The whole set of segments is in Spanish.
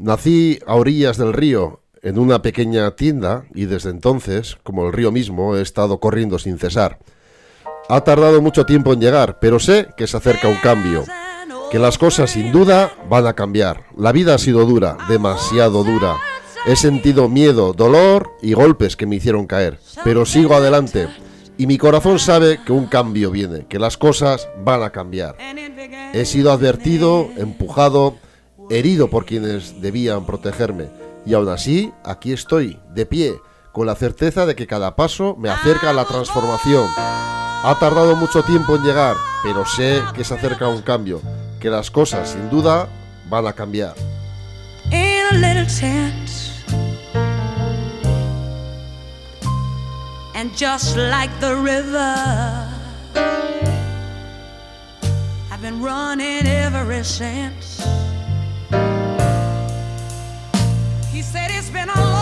Nací a orillas del río, en una pequeña tienda, y desde entonces, como el río mismo, he estado corriendo sin cesar. Ha tardado mucho tiempo en llegar, pero sé que se acerca un cambio, que las cosas sin duda van a cambiar. La vida ha sido dura, demasiado dura. He sentido miedo, dolor y golpes que me hicieron caer, pero sigo adelante. Y mi corazón sabe que un cambio viene, que las cosas van a cambiar. He sido advertido, empujado, herido por quienes debían protegerme. Y aún así, aquí estoy, de pie, con la certeza de que cada paso me acerca a la transformación. Ha tardado mucho tiempo en llegar, pero sé que se acerca un cambio, que las cosas sin duda van a cambiar. And just like the river. He said it's been a long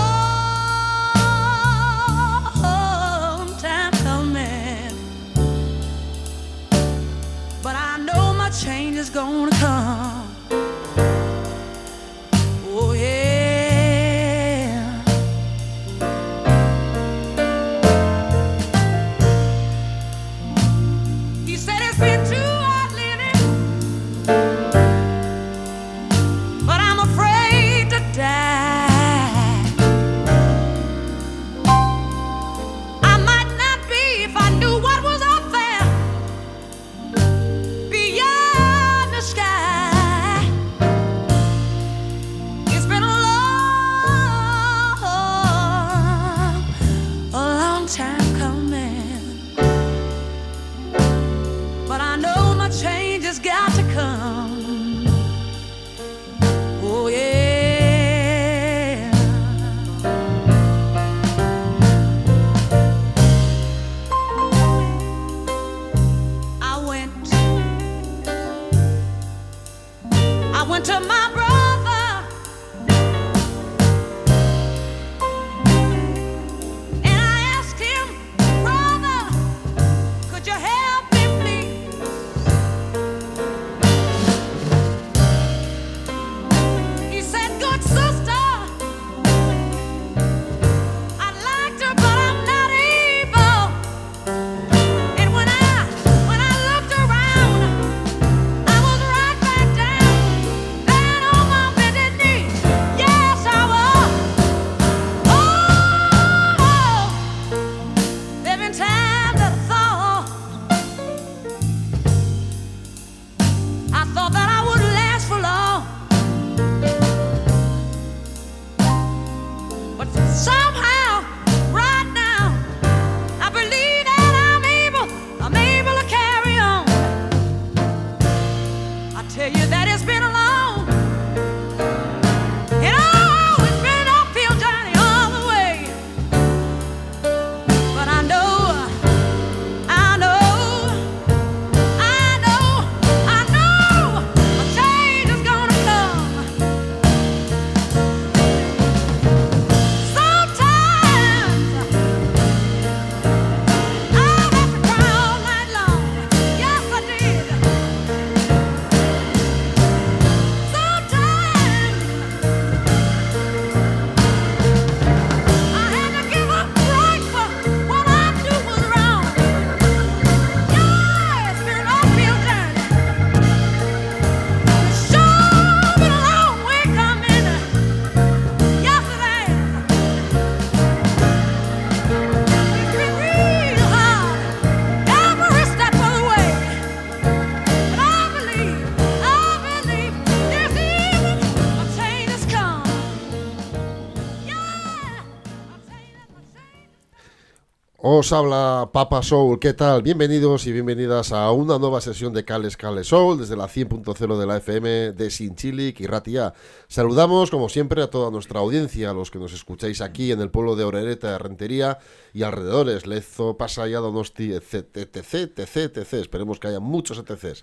Os habla Papa Soul, ¿qué tal? Bienvenidos y bienvenidas a una nueva sesión de Cales Cales Soul desde la 100.0 de la FM de Sinchilic y Ratia. Saludamos, como siempre, a toda nuestra audiencia, a los que nos escucháis aquí en el pueblo de Orereta, de Rentería y alrededores, Lezo, Pasaya, Donosti, etc, etc, etc, etc. Esperemos que haya muchos ETCs.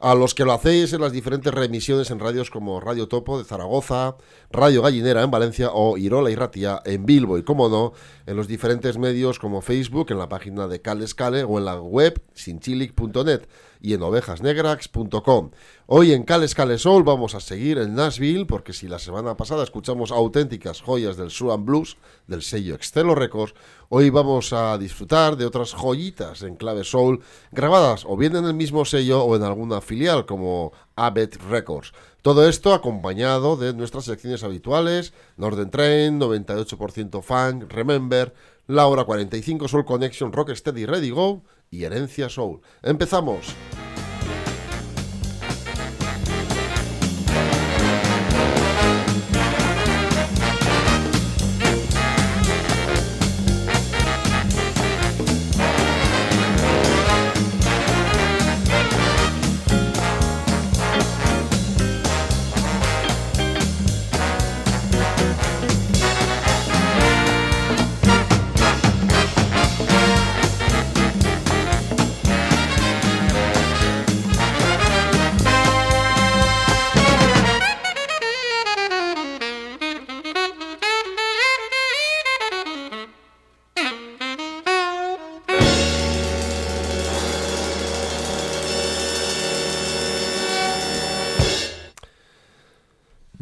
A los que lo hacéis en las diferentes reemisiones en radios como Radio Topo de Zaragoza, Radio Gallinera en Valencia o Irola y Ratia en Bilbo y, como no, en los diferentes medios como Facebook, en la página de Calescale o en la web sinchilic.net y en ovejasnegrax.com. Hoy en Cales Cales Soul vamos a seguir en Nashville porque si la semana pasada escuchamos auténticas joyas del Suan Blues del sello Extelo Records, hoy vamos a disfrutar de otras joyitas en clave soul grabadas o bien en el mismo sello o en alguna filial como Abbott Records. Todo esto acompañado de nuestras secciones habituales, Northern Train, 98% Funk, Remember, Laura 45 Soul Connection, Rocksteady Ready Go y Herencia Soul. ¡Empezamos!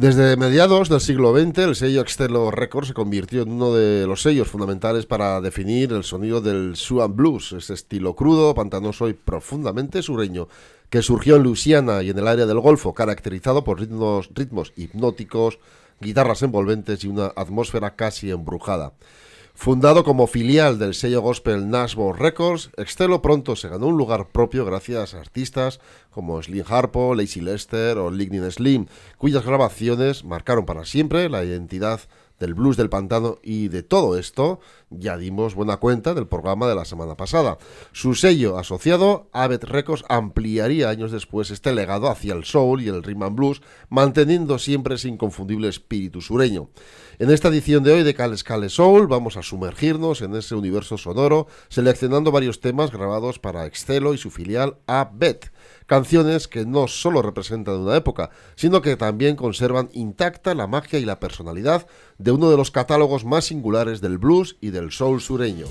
Desde mediados del siglo XX, el sello Extelo Records se convirtió en uno de los sellos fundamentales para definir el sonido del Suan Blues, ese estilo crudo, pantanoso y profundamente sureño, que surgió en Luisiana y en el área del Golfo, caracterizado por ritmos, ritmos hipnóticos, guitarras envolventes y una atmósfera casi embrujada. Fundado como filial del sello gospel Nashville Records, Extelo pronto se ganó un lugar propio gracias a artistas como Slim Harpo, Lacey Lester o Lightning Slim, cuyas grabaciones marcaron para siempre la identidad del blues del pantano y de todo esto ya dimos buena cuenta del programa de la semana pasada. Su sello asociado, Abbott Records, ampliaría años después este legado hacia el soul y el rhythm and blues, manteniendo siempre ese inconfundible espíritu sureño. En esta edición de hoy de Cales Cales Soul vamos a sumergirnos en ese universo sonoro, seleccionando varios temas grabados para Excelo y su filial Abbott canciones que no solo representan una época, sino que también conservan intacta la magia y la personalidad de uno de los catálogos más singulares del blues y del soul sureño.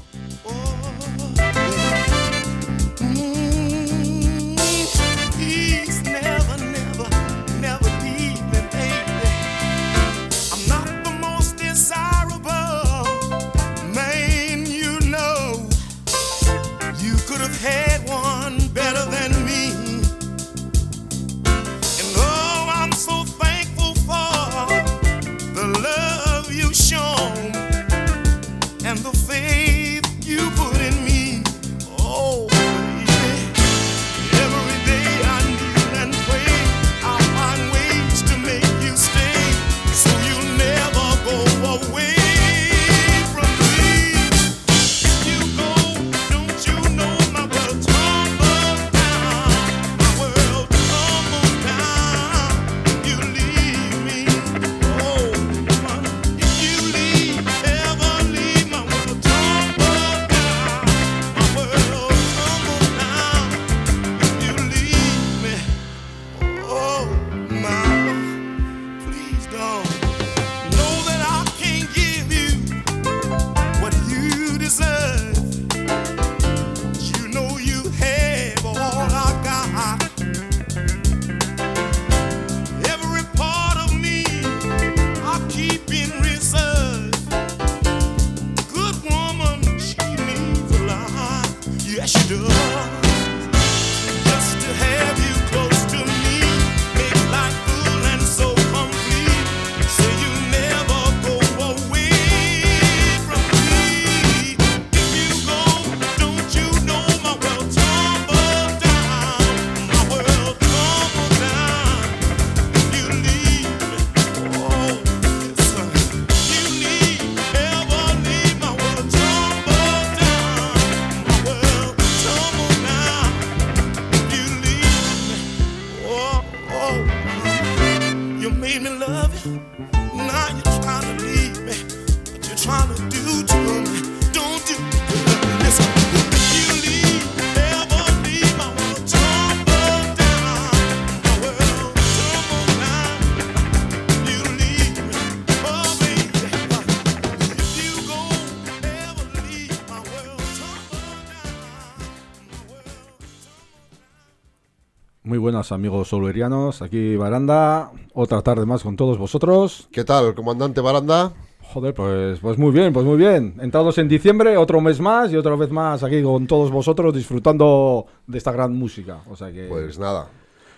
Buenas amigos solerianos, aquí Baranda, otra tarde más con todos vosotros. ¿Qué tal, comandante Baranda? Joder, pues, pues muy bien, pues muy bien. Entrados en diciembre, otro mes más y otra vez más aquí con todos vosotros disfrutando de esta gran música. O sea que... Pues nada.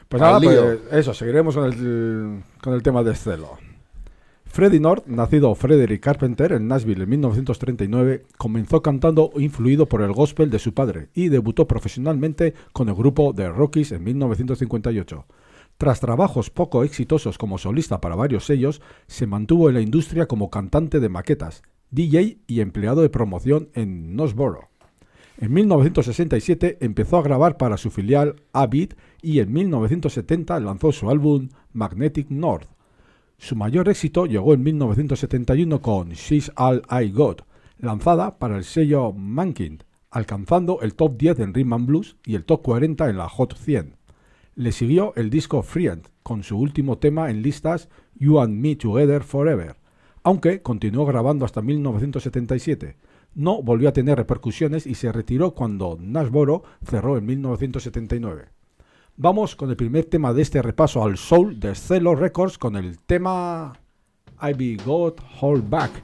Pues nada, pues eso, seguiremos con el, con el tema de Celo. Freddie North, nacido Frederick Carpenter en Nashville en 1939, comenzó cantando influido por el gospel de su padre y debutó profesionalmente con el grupo The Rockies en 1958. Tras trabajos poco exitosos como solista para varios sellos, se mantuvo en la industria como cantante de maquetas, DJ y empleado de promoción en Nosboro. En 1967 empezó a grabar para su filial Avid y en 1970 lanzó su álbum Magnetic North. Su mayor éxito llegó en 1971 con She's All I Got, lanzada para el sello Mankind, alcanzando el top 10 en Rhythm and Blues y el top 40 en la Hot 100. Le siguió el disco Friend, con su último tema en listas You and Me Together Forever, aunque continuó grabando hasta 1977. No volvió a tener repercusiones y se retiró cuando Nashboro cerró en 1979. Vamos con el primer tema de este repaso al soul de Celo Records con el tema I Be Got Hold Back.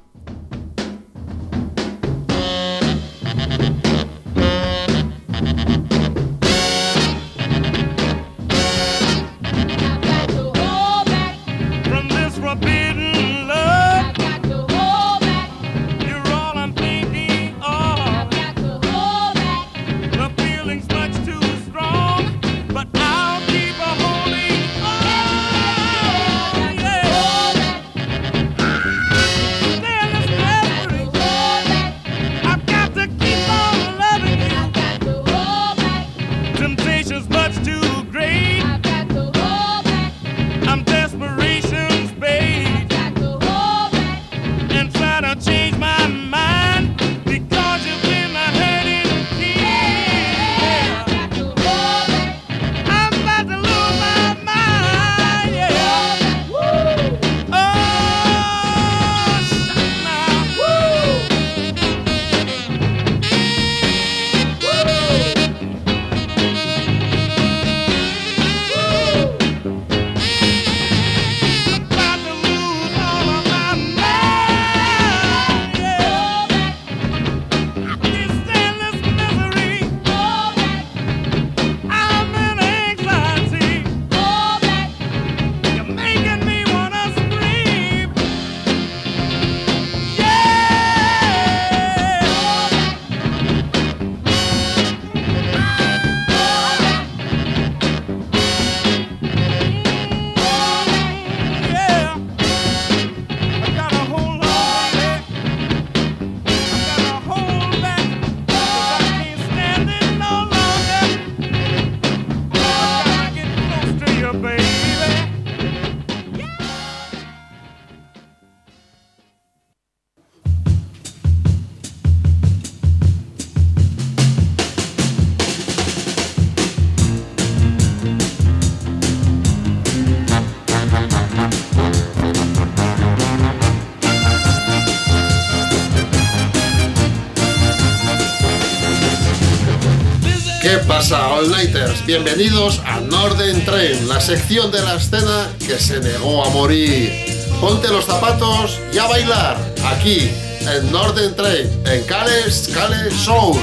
Bienvenidos a Norden Train, la sección de la escena que se negó a morir. Ponte los zapatos y a bailar, aquí, en Norden Train, en Cales, Cales Soul.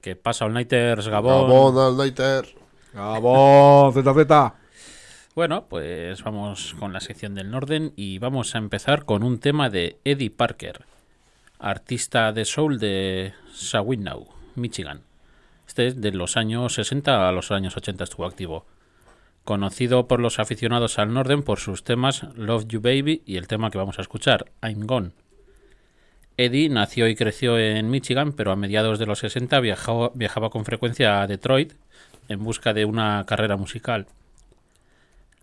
¿Qué pasa, All Nighters, Gabón? Gabón, All Nighters. Gabón, ZZ. Bueno, pues vamos con la sección del Norden y vamos a empezar con un tema de Eddie Parker artista de soul de Shawinigan, Michigan. Este es de los años 60 a los años 80 estuvo activo. Conocido por los aficionados al Norden por sus temas Love You Baby y el tema que vamos a escuchar, I'm Gone. Eddie nació y creció en Michigan, pero a mediados de los 60 viajaba con frecuencia a Detroit en busca de una carrera musical.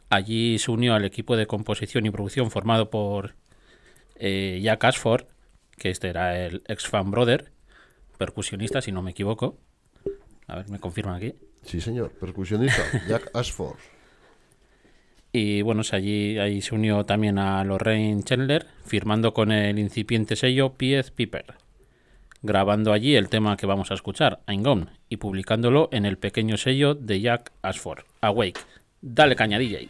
Allí se unió al equipo de composición y producción formado por eh, Jack Ashford, que este era el ex fan brother, percusionista, si no me equivoco. A ver, me confirman aquí. Sí, señor, percusionista, Jack Ashford. Y bueno, allí ahí se unió también a Lorraine Chandler, firmando con el incipiente sello Piez Piper. grabando allí el tema que vamos a escuchar, I'm Gone, y publicándolo en el pequeño sello de Jack Ashford, Awake. Dale caña DJ.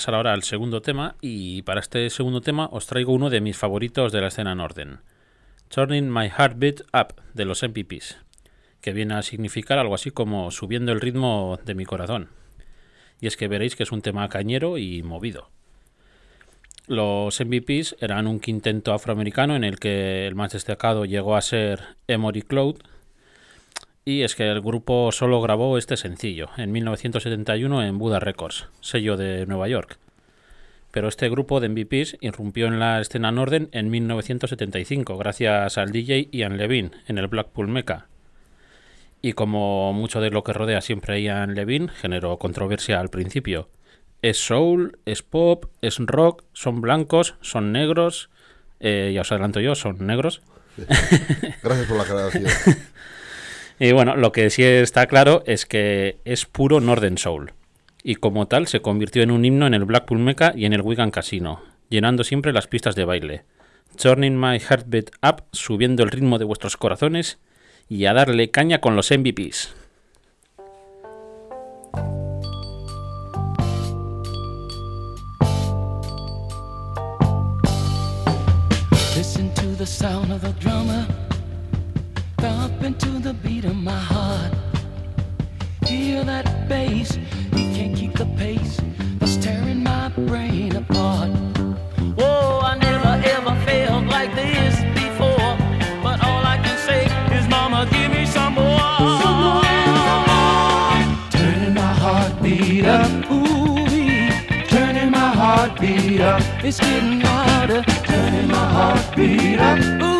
Pasar ahora al segundo tema y para este segundo tema os traigo uno de mis favoritos de la escena Norden. Turning My Heartbeat Up de los MPPs, que viene a significar algo así como subiendo el ritmo de mi corazón. Y es que veréis que es un tema cañero y movido. Los MVPs eran un quinteto afroamericano en el que el más destacado llegó a ser Emory Cloud, y es que el grupo solo grabó este sencillo en 1971 en Buda Records, sello de Nueva York. Pero este grupo de MVPs irrumpió en la escena Norden en 1975 gracias al DJ Ian Levine en el Blackpool Mecca. Y como mucho de lo que rodea siempre a Ian Levine, generó controversia al principio. Es soul, es pop, es rock, son blancos, son negros. Eh, ya os adelanto yo, son negros. Gracias por la aclaración. Y bueno, lo que sí está claro es que es puro Northern Soul. Y como tal se convirtió en un himno en el Blackpool Mecca y en el Wigan Casino, llenando siempre las pistas de baile. Turning my heartbeat up, subiendo el ritmo de vuestros corazones y a darle caña con los MVPs. Listen to the sound of the. Thump into the beat of my heart. Hear that bass, he can't keep the pace. That's tearing my brain apart. Whoa, I never ever felt like this before. But all I can say is, Mama, give me some more. Some more. Turning my heartbeat up, ooh, turning my heartbeat up. It's getting louder. Turning my heartbeat up, ooh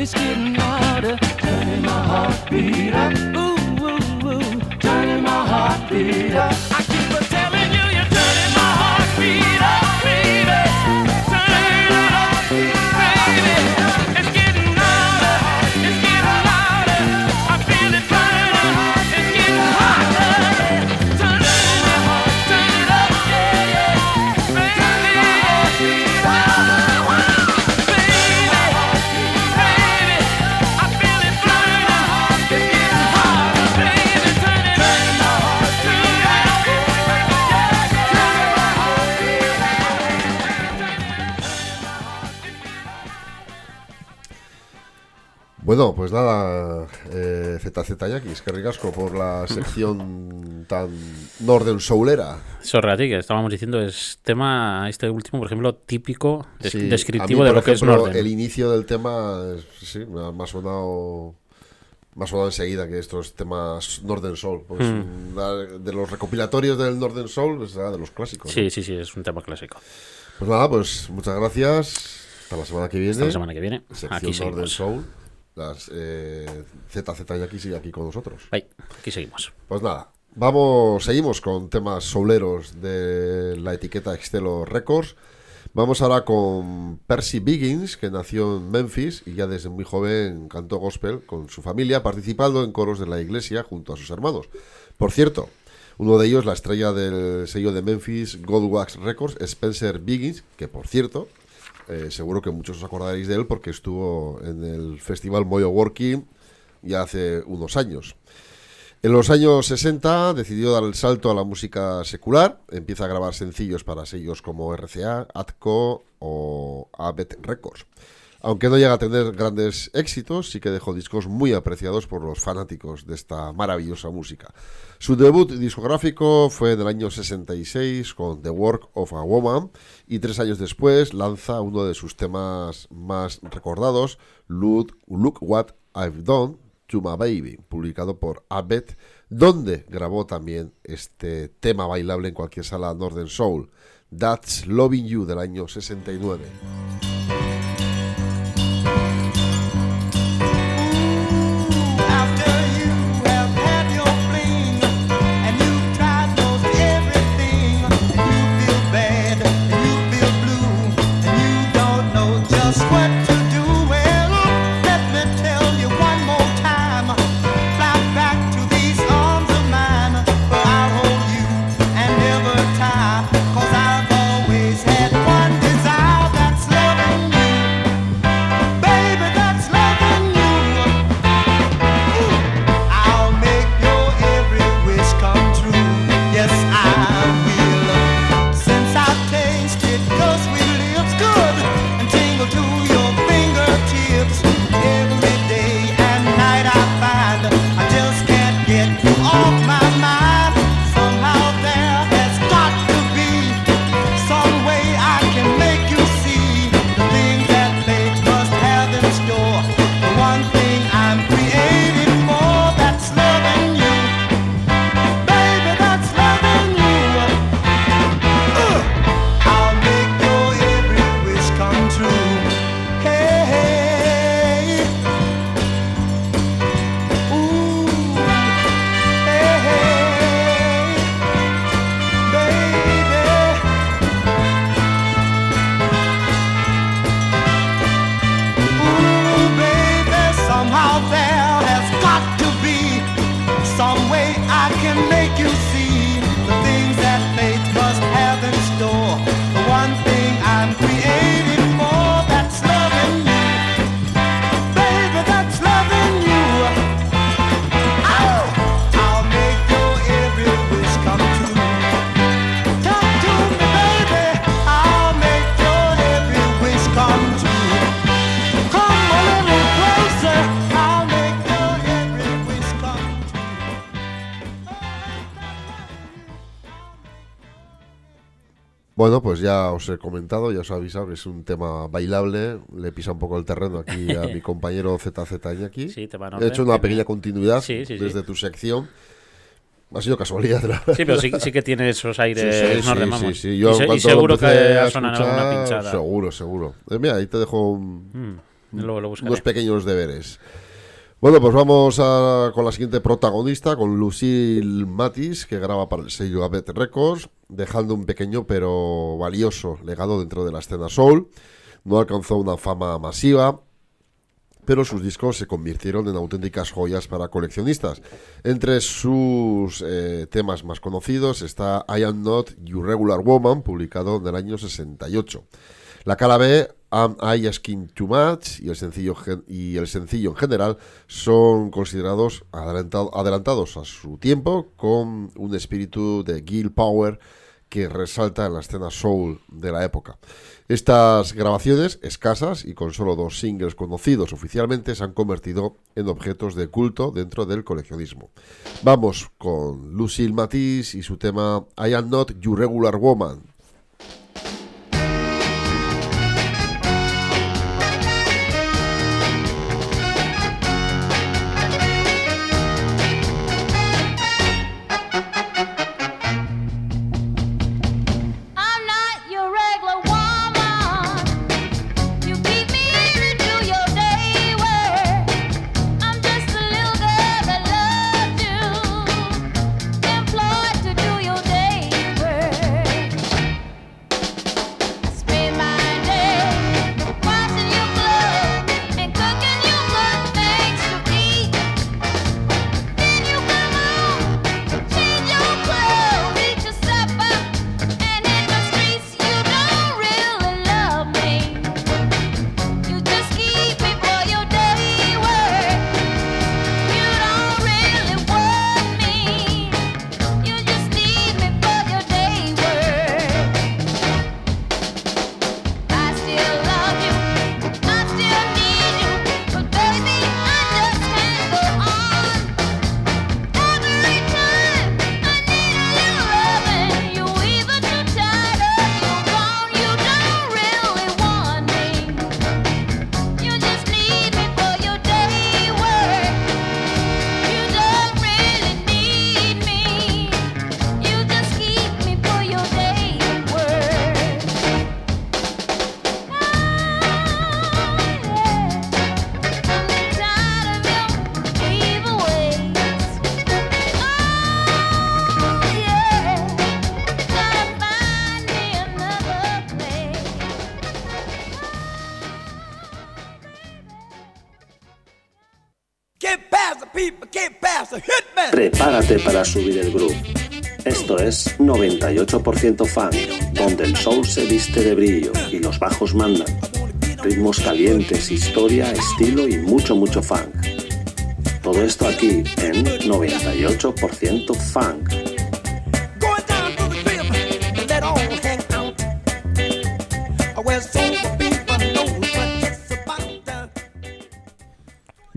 It's getting Bueno, pues nada, eh, ZZ Yakis, que ricasco por la sección tan Northern Soulera. Sorrati, que estábamos diciendo, es tema, este último, por ejemplo, típico, des- Sí, a mí, descriptivo de lo que es Norden. El inicio del tema, es- sí, me ha, sonado. Ha sonado enseguida que estos temas Northern Soul, pues, Hmm. de los recopilatorios del Northern Soul, pues, era de los clásicos. ¿no? Sí, sí, sí, es un tema clásico. Pues nada, pues muchas gracias. Hasta la semana que viene. Hasta la semana que viene. Sección Aquí Northern seguimos. Soul. Las eh, ZZ sigue aquí con nosotros. Ahí, aquí seguimos. Pues nada, vamos, seguimos con temas souleros de la etiqueta Extelo Records. Vamos ahora con Percy Biggins, que nació en Memphis y ya desde muy joven cantó gospel con su familia, participando en coros de la iglesia junto a sus hermanos. Por cierto, uno de ellos, la estrella del sello de Memphis, Goldwax Records, Spencer Biggins, que por cierto, eh, seguro que muchos os acordaréis de él porque estuvo en el festival Moyo Working ya hace unos años. En los años 60 decidió dar el salto a la música secular, empieza a grabar sencillos para sellos como RCA, Atco o Abet Records. Aunque no llega a tener grandes éxitos, sí que dejó discos muy apreciados por los fanáticos de esta maravillosa música. Su debut discográfico fue en el año 66 con The Work of a Woman y tres años después lanza uno de sus temas más recordados, Look, Look What I've Done to My Baby, publicado por Abet, donde grabó también este tema bailable en cualquier sala Northern Soul, That's Loving You del año 69. Pues ya os he comentado, ya os he avisado que es un tema bailable. Le pisa un poco el terreno aquí a mi compañero ZZ Iñaki. Sí, tema He hecho una que pequeña continuidad Sí, sí, sí. desde tu sección. Ha sido casualidad, la Sí, pero sí, sí que tiene esos aires sí. Yo y, se- seguro que ha sonado alguna pinchada. Seguro, seguro. Eh, mira, ahí te dejo un- Mm, luego lo buscaré. unos pequeños deberes. Bueno, pues vamos a- con la siguiente protagonista, con Lucille Matis, que graba para el sello Abet Records, dejando un pequeño pero valioso legado dentro de la escena soul. No alcanzó una fama masiva, pero sus discos se convirtieron en auténticas joyas para coleccionistas. Entre sus eh, temas más conocidos está I Am Not Your Regular Woman, publicado en el año 68. La cara B, Am I Asking Too Much y el sencillo, y el sencillo en general son considerados adelantado- adelantados a su tiempo con un espíritu de Gil Power que resalta en la escena soul de la época. Estas grabaciones, escasas y con solo dos singles conocidos oficialmente, se han convertido en objetos de culto dentro del coleccionismo. Vamos con Lucille Matisse y su tema I Am Not Your Regular Woman. Prepárate para subir el groove. Esto es 98% funk, donde el soul se viste de brillo y los bajos mandan. Ritmos calientes, historia, estilo y mucho, mucho funk. Todo esto aquí en 98% funk.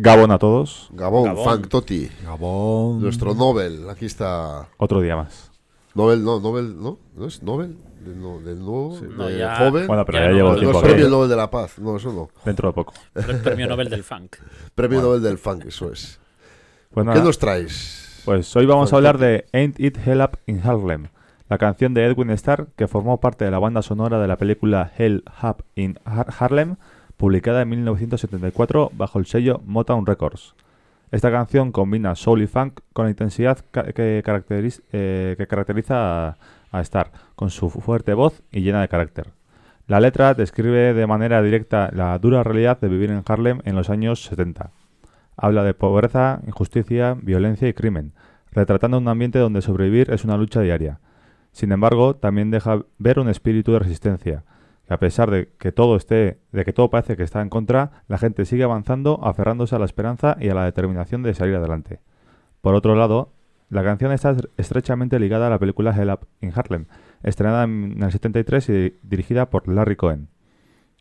Gabón a todos. Gabón, Gabón. Funk Totti, Gabón. nuestro Nobel. Aquí está. Otro día más. Nobel, no, Nobel, ¿no? ¿No es Nobel? Del, no, del nuevo, No, de ya- joven. Bueno, pero Ya ya, no, llevo no no tiempo es aquí. premio Nobel de la Paz, no, eso no. Dentro de poco. Pre- Premio Nobel del Funk. Premio Nobel del Funk, eso es. Pues ¿Qué nos traes? pues hoy vamos a hablar de Ain't It Hell Up in Harlem, la canción de Edwin Starr que formó parte de la banda sonora de la película Hell Up in Har- Harlem, publicada en 1974 bajo el sello Motown Records. Esta canción combina soul y funk con la intensidad eh, que caracteriza a, a Starr, con su fuerte voz y llena de carácter. La letra describe de manera directa la dura realidad de vivir en Harlem en los años 70. Habla de pobreza, injusticia, violencia y crimen, retratando un ambiente donde sobrevivir es una lucha diaria. Sin embargo, también deja ver un espíritu de resistencia, a pesar de que todo esté, de que todo parece que está en contra, la gente sigue avanzando, aferrándose a la esperanza y a la determinación de salir adelante. Por otro lado, la canción está estrechamente ligada a la película Hell Up in Harlem, estrenada en el 73 y dirigida por Larry Cohen.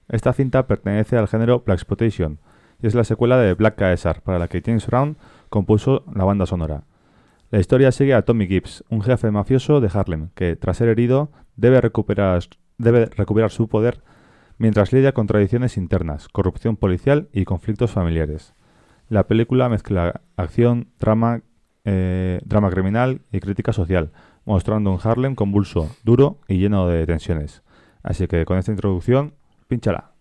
Esta cinta pertenece al género Blaxploitation y es la secuela de Black KSR, para la que James Brown compuso la banda sonora. La historia sigue a Tommy Gibbs, un jefe mafioso de Harlem, que, tras ser herido, debe recuperar, debe recuperar su poder mientras lidia con tradiciones internas, corrupción policial y conflictos familiares. La película mezcla acción, drama, eh, drama criminal y crítica social, mostrando un Harlem convulso, duro y lleno de tensiones. Así que con esta introducción, pínchala.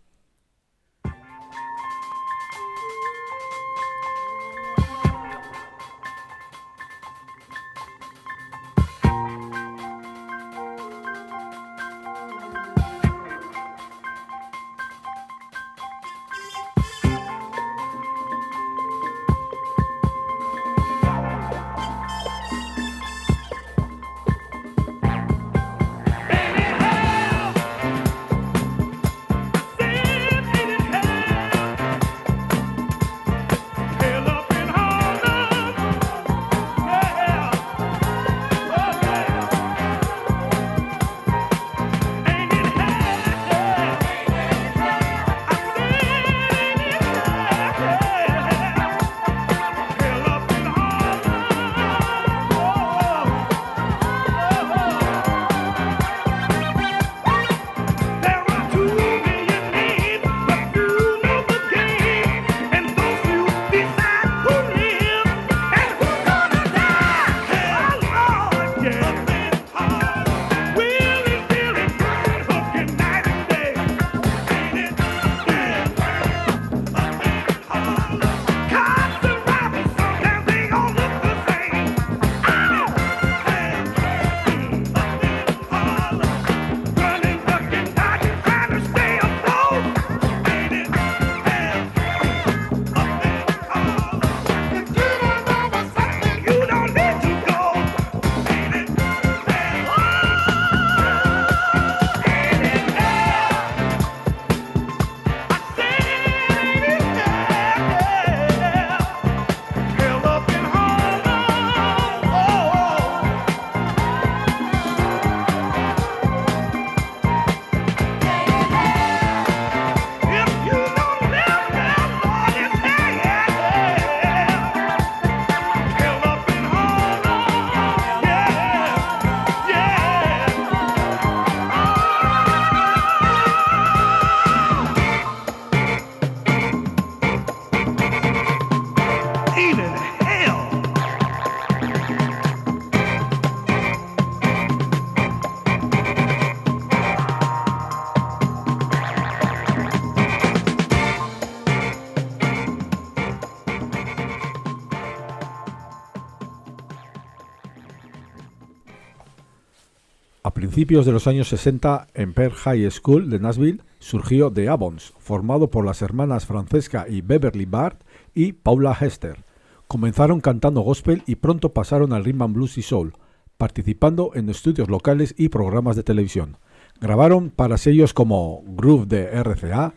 Principios de los años 60, en Pearl High School de Nashville surgió The Avons, formado por las hermanas Francesca y Beverly Bart y Paula Hester. Comenzaron cantando gospel y pronto pasaron al rhythm and blues y soul, participando en estudios locales y programas de televisión. Grabaron para sellos como Groove de RCA,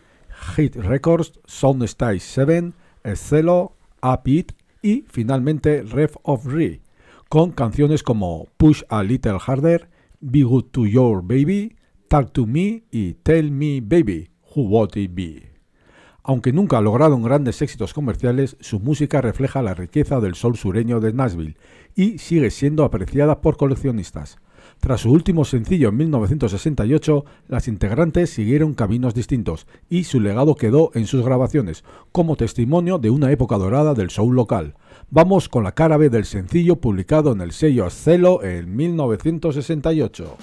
Hit Records, Soundstyle 7, Excelo, Up It y finalmente Rev of Re, con canciones como Push a Little Harder, Be Good to Your Baby, Talk to Me y Tell Me Baby, Who Would It Be. Aunque nunca lograron grandes éxitos comerciales, su música refleja la riqueza del sol sureño de Nashville y sigue siendo apreciada por coleccionistas. Tras su último sencillo en 1968, las integrantes siguieron caminos distintos y su legado quedó en sus grabaciones, como testimonio de una época dorada del soul local. Vamos con la cara B del sencillo publicado en el sello Celo en 1968.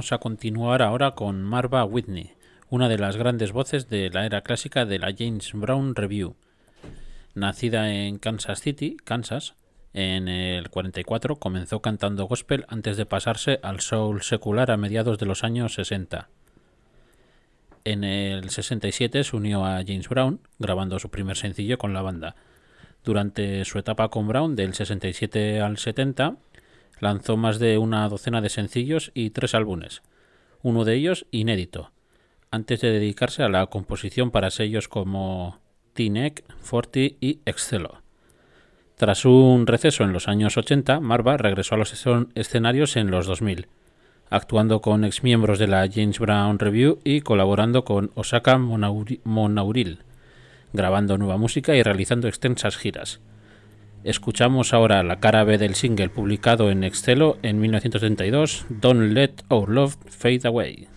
A continuar ahora con Marva Whitney, una de las grandes voces de la era clásica de la James Brown Review. Nacida en Kansas City, Kansas, en el 44 comenzó cantando gospel antes de pasarse al soul secular a mediados de los años 60. En el 67 se unió a James Brown, grabando su primer sencillo con la banda. Durante su etapa con Brown, del 67 al 70, lanzó más de una docena de sencillos y tres álbumes, uno de ellos inédito, antes de dedicarse a la composición para sellos como T-Neck, Forti y Excelo. Tras un receso en los años 80, Marva regresó a los escen- escenarios en los 2000, actuando con exmiembros de la James Brown Review y colaborando con Osaka Monauri- Monauril, grabando nueva música y realizando extensas giras. Escuchamos ahora la cara B del single publicado en Excelo en 1932, Don't Let Our Love Fade Away.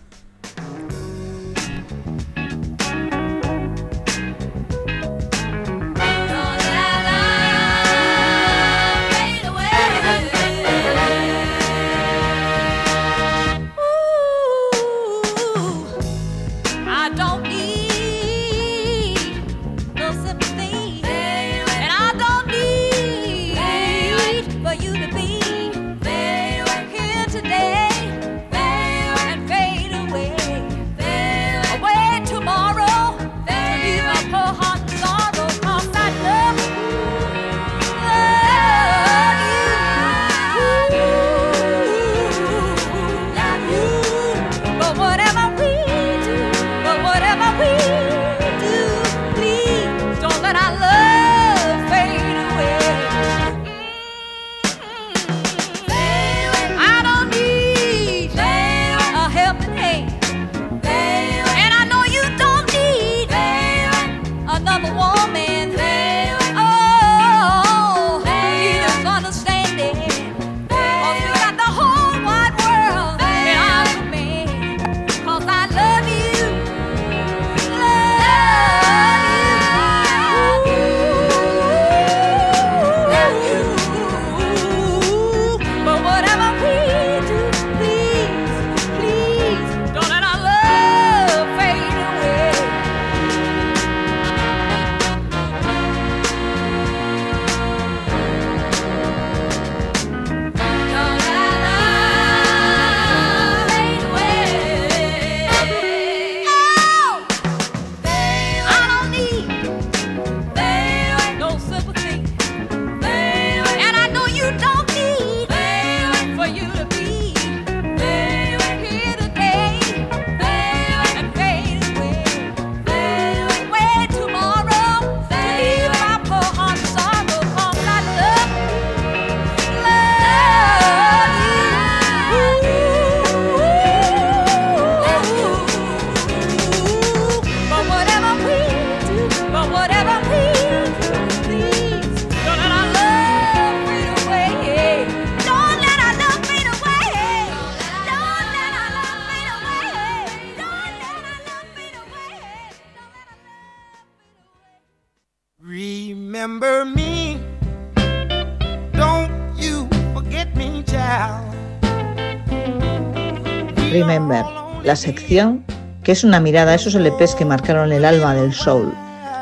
Sección que es una mirada a esos LPs que marcaron el alma del soul,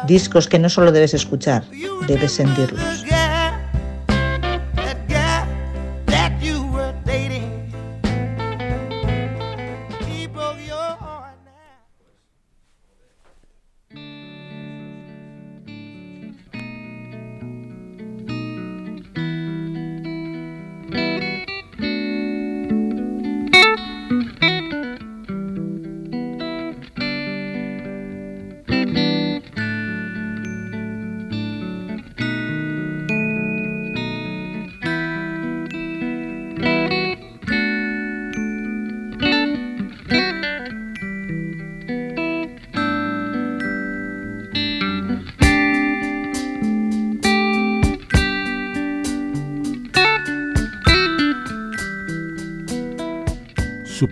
discos que no solo debes escuchar, debes sentirlos.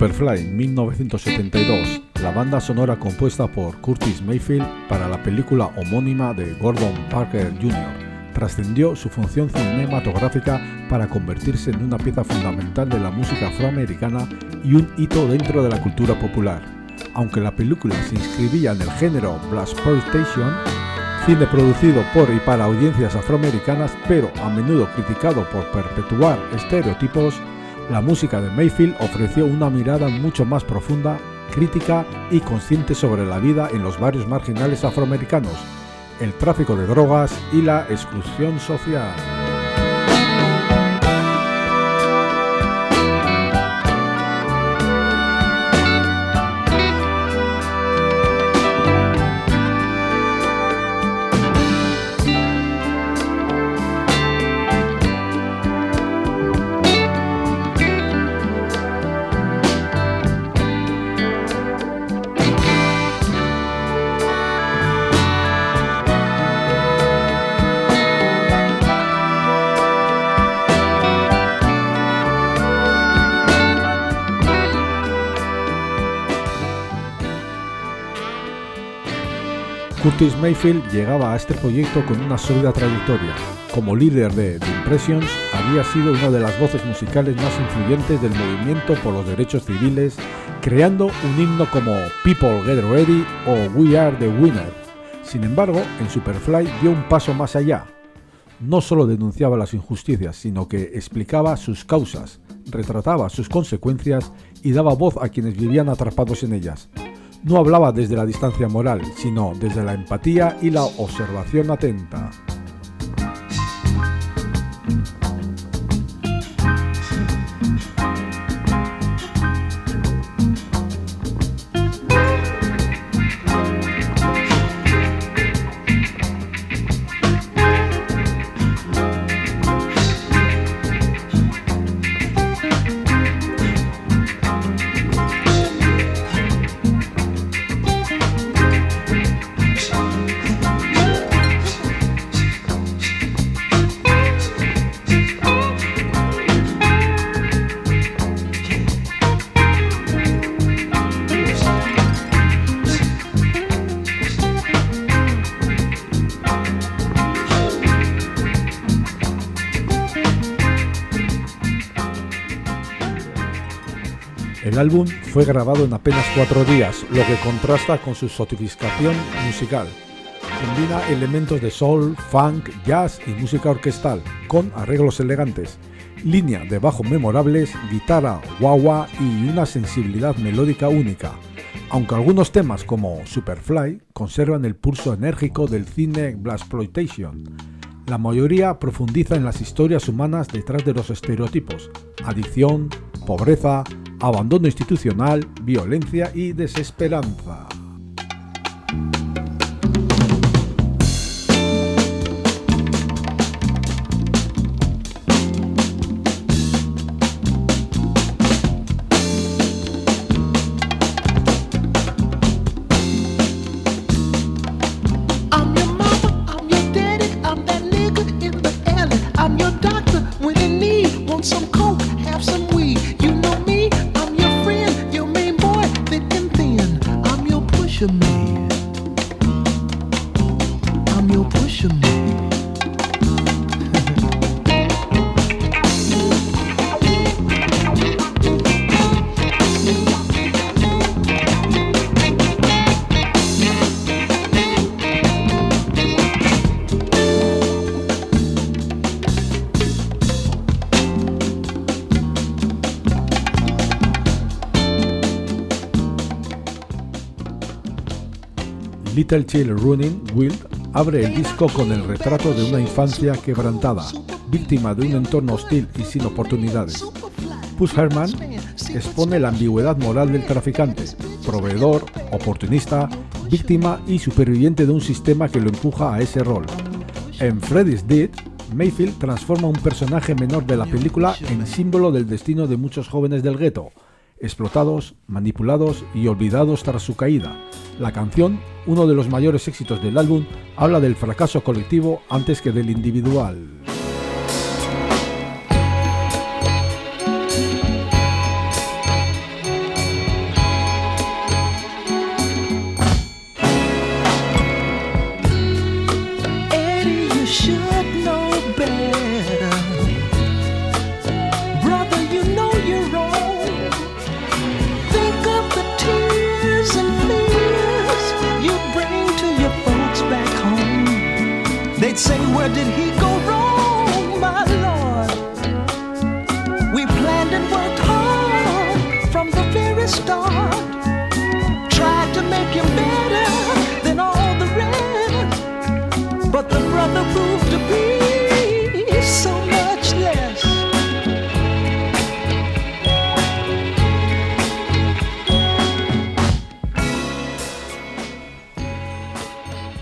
Superfly 1972, la banda sonora compuesta por Curtis Mayfield para la película homónima de Gordon Parker Jr., trascendió su función cinematográfica para convertirse en una pieza fundamental de la música afroamericana y un hito dentro de la cultura popular. Aunque la película se inscribía en el género Blaxploitation, cine producido por y para audiencias afroamericanas, pero a menudo criticado por perpetuar estereotipos, la música de Mayfield ofreció una mirada mucho más profunda, crítica y consciente sobre la vida en los barrios marginales afroamericanos, el tráfico de drogas y la exclusión social. Curtis Mayfield llegaba a este proyecto con una sólida trayectoria. Como líder de The Impressions, había sido una de las voces musicales más influyentes del movimiento por los derechos civiles, creando un himno como People Get Ready o We Are the Winner. Sin embargo, en Superfly dio un paso más allá. No solo denunciaba las injusticias, sino que explicaba sus causas, retrataba sus consecuencias y daba voz a quienes vivían atrapados en ellas no hablaba desde la distancia moral, sino desde la empatía y la observación atenta. Álbum fue grabado en apenas cuatro días, lo que contrasta con su sofisticación musical. Combina elementos de soul, funk, jazz y música orquestal, con arreglos elegantes, línea de bajo memorables, guitarra guagua y una sensibilidad melódica única. Aunque algunos temas como Superfly conservan el pulso enérgico del cine Blaxploitation, la mayoría profundiza en las historias humanas detrás de los estereotipos, adicción, pobreza, abandono institucional, violencia y desesperanza. Little Chill Running Wild abre el disco con el retrato de una infancia quebrantada, víctima de un entorno hostil y sin oportunidades. Push Herman expone la ambigüedad moral del traficante, proveedor, oportunista, víctima y superviviente de un sistema que lo empuja a ese rol. En Freddy's Dead, Mayfield transforma un personaje menor de la película en símbolo del destino de muchos jóvenes del gueto, explotados, manipulados y olvidados tras su caída. La canción, uno de los mayores éxitos del álbum, habla del fracaso colectivo antes que del individual.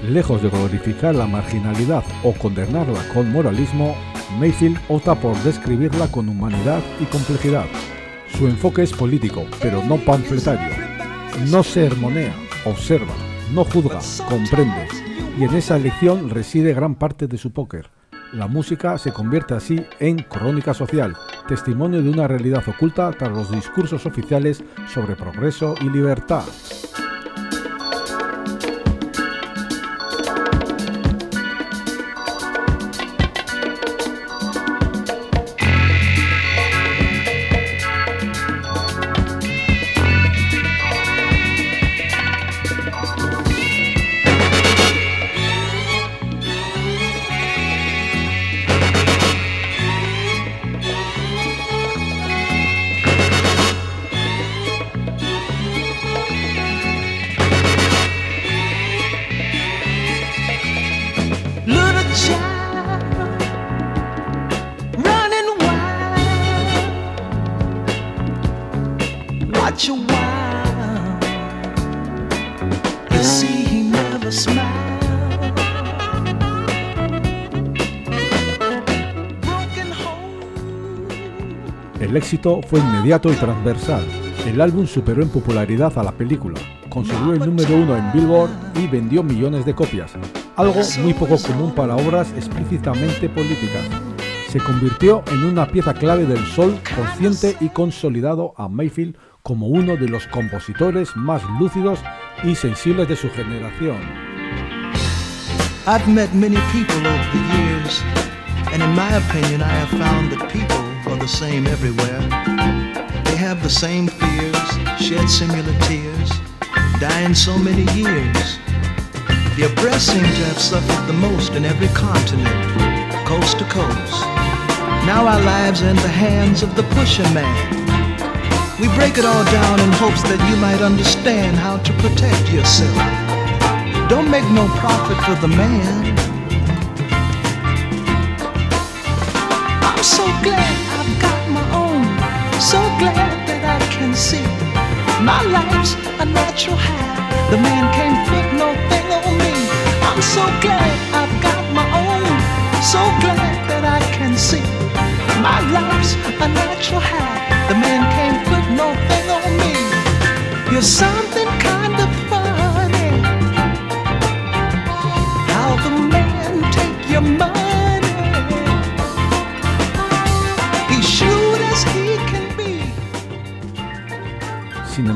Lejos de glorificar la marginalidad o condenarla con moralismo, Mayfield opta por describirla con humanidad y complejidad. Su enfoque es político, pero no panfletario. No se hermonea, observa, no juzga, comprende, y en esa elección reside gran parte de su póker. La música se convierte así en crónica social, testimonio de una realidad oculta tras los discursos oficiales sobre progreso y libertad. Éxito fue inmediato y transversal. El álbum superó en popularidad a la película, consiguió el número uno en Billboard y vendió millones de copias, algo muy poco común para obras explícitamente políticas. Se convirtió en una pieza clave del soul consciente y consolidado a Mayfield como uno de los compositores más lúcidos y sensibles de su generación. I've met many people over the years, and in my opinion, I have found that people the same everywhere. They have the same fears, shed similar tears, in so many years. The oppressed seem to have suffered the most in every continent, coast to coast. Now our lives are in the hands of the pusher man. We break it all down in hopes that you might understand how to protect yourself. Don't make no profit for the man. I'm so glad So glad that I can see my life's a natural high. The man can't put no thing on me. I'm so glad I've got my own. So glad that I can see my life's a natural high. The man can't put no thing on me. You're something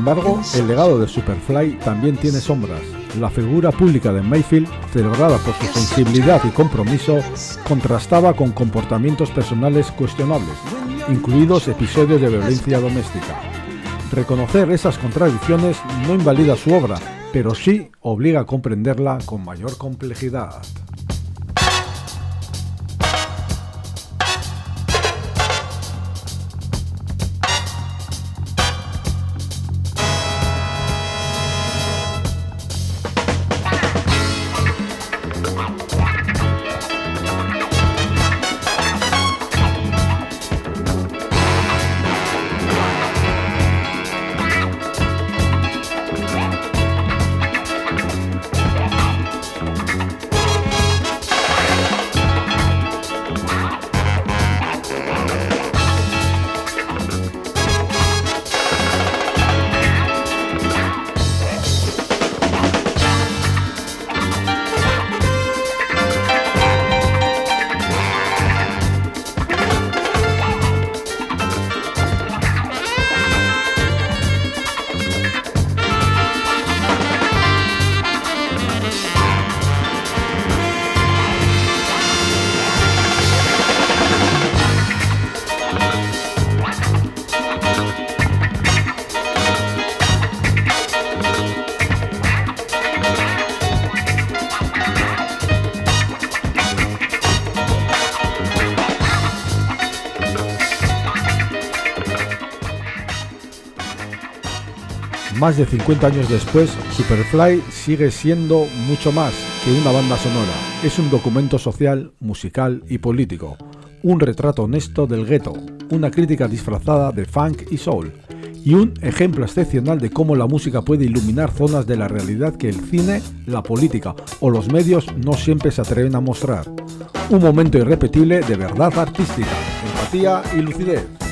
embargo, el legado de Superfly también tiene sombras. La figura pública de Mayfield, celebrada por su sensibilidad y compromiso, contrastaba con comportamientos personales cuestionables, incluidos episodios de violencia doméstica. Reconocer esas contradicciones no invalida su obra, pero sí obliga a comprenderla con mayor complejidad. Más de 50 años después, Superfly sigue siendo mucho más que una banda sonora. Es un documento social, musical y político. Un retrato honesto del gueto, una crítica disfrazada de funk y soul, y un ejemplo excepcional de cómo la música puede iluminar zonas de la realidad que el cine, la política o los medios no siempre se atreven a mostrar. Un momento irrepetible de verdad artística, empatía y lucidez.